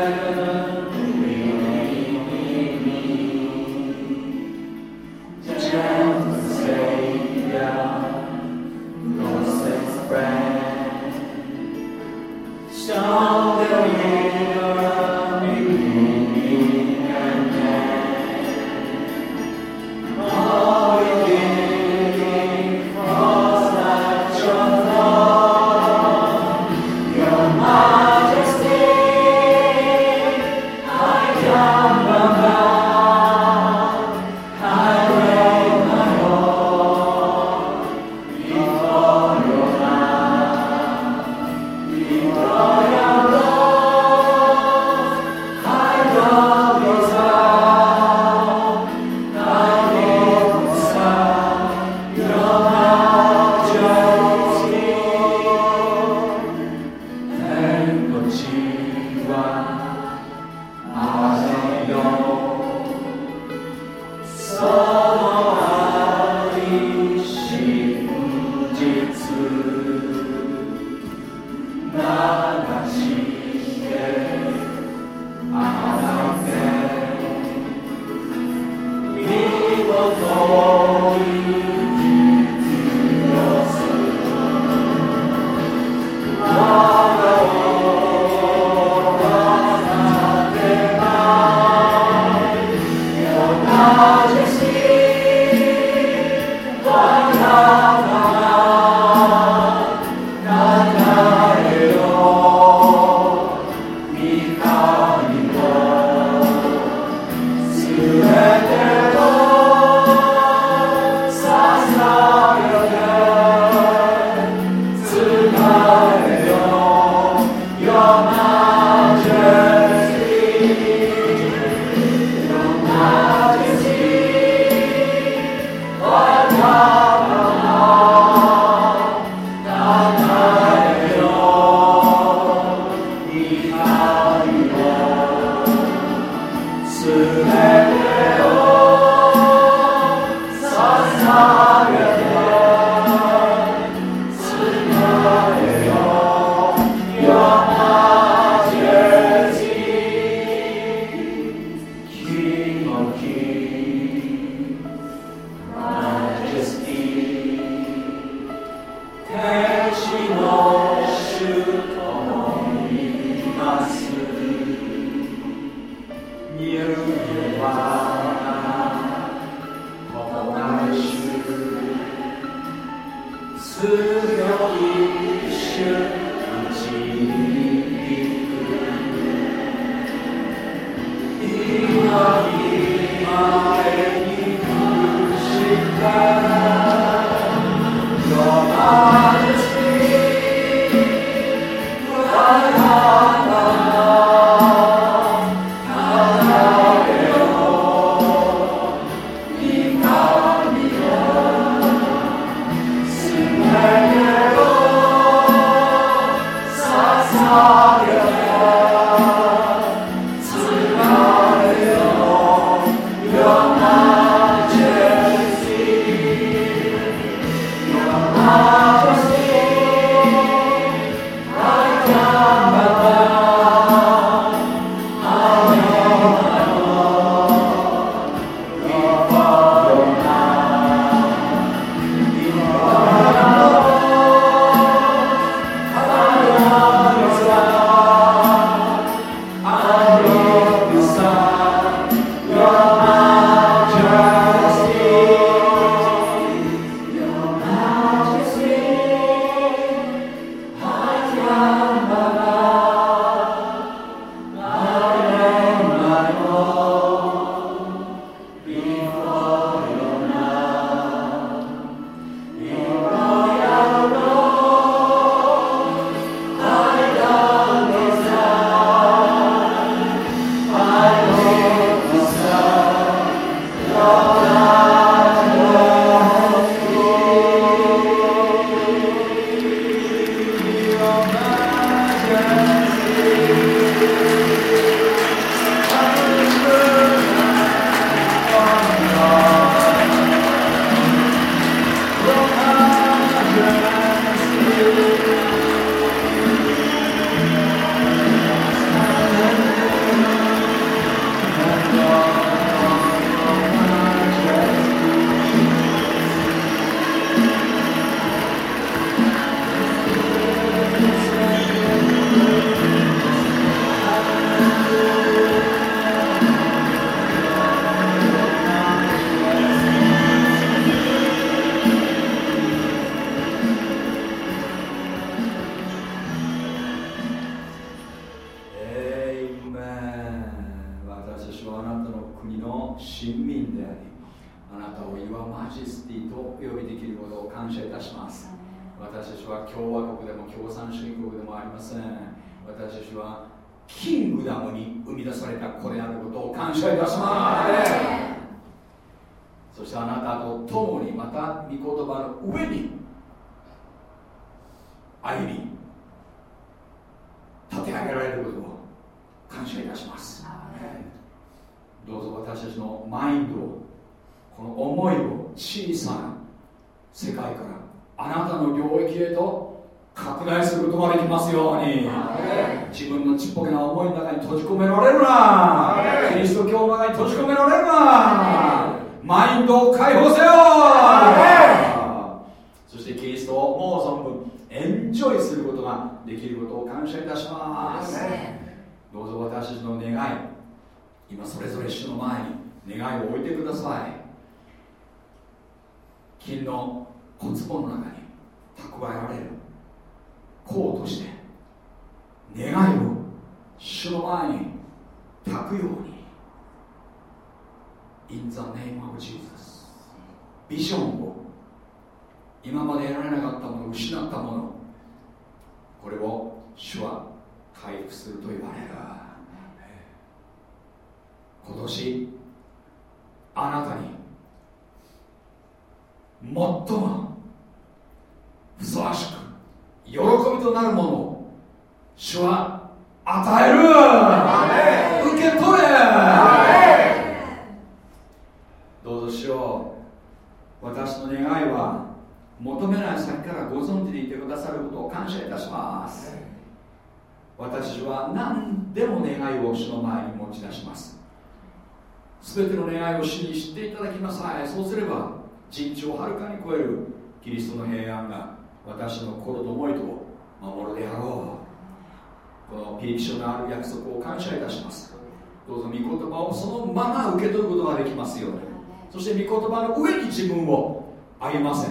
そして御言葉の上に自分を歩ませ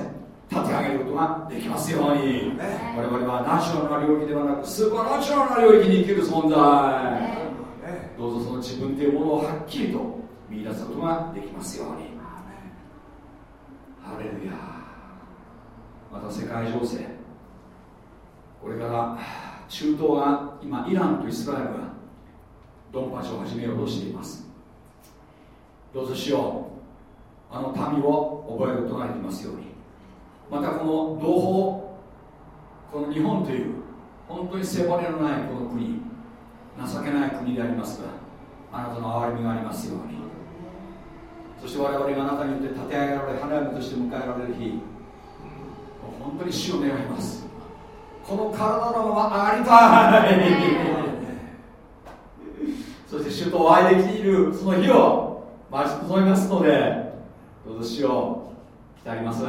立て上げることができますように。我々はナチュラルな領域ではなくスーパーナチュラルな領域に生きる存在。どうぞその自分というものをはっきりと見出すことができますように。ハレルヤ。また世界情勢。これから中東が今イランとイスラエルがドンパチを始めようとしています。どうぞしようあの民を覚えることができますように。またこの同胞この日本という本当に背骨のないこの国情けない国でありますがあなたの憐れみがありますように。そして我々があなたによって立て上げられ花嫁として迎えられる日本当に死を願います。この体のまま上がりたい。そして主とお会いできるその日を待ち望みますのでどうぞ死を来てあります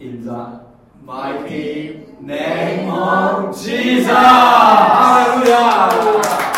In the mighty name of Jesus! ハレルヤ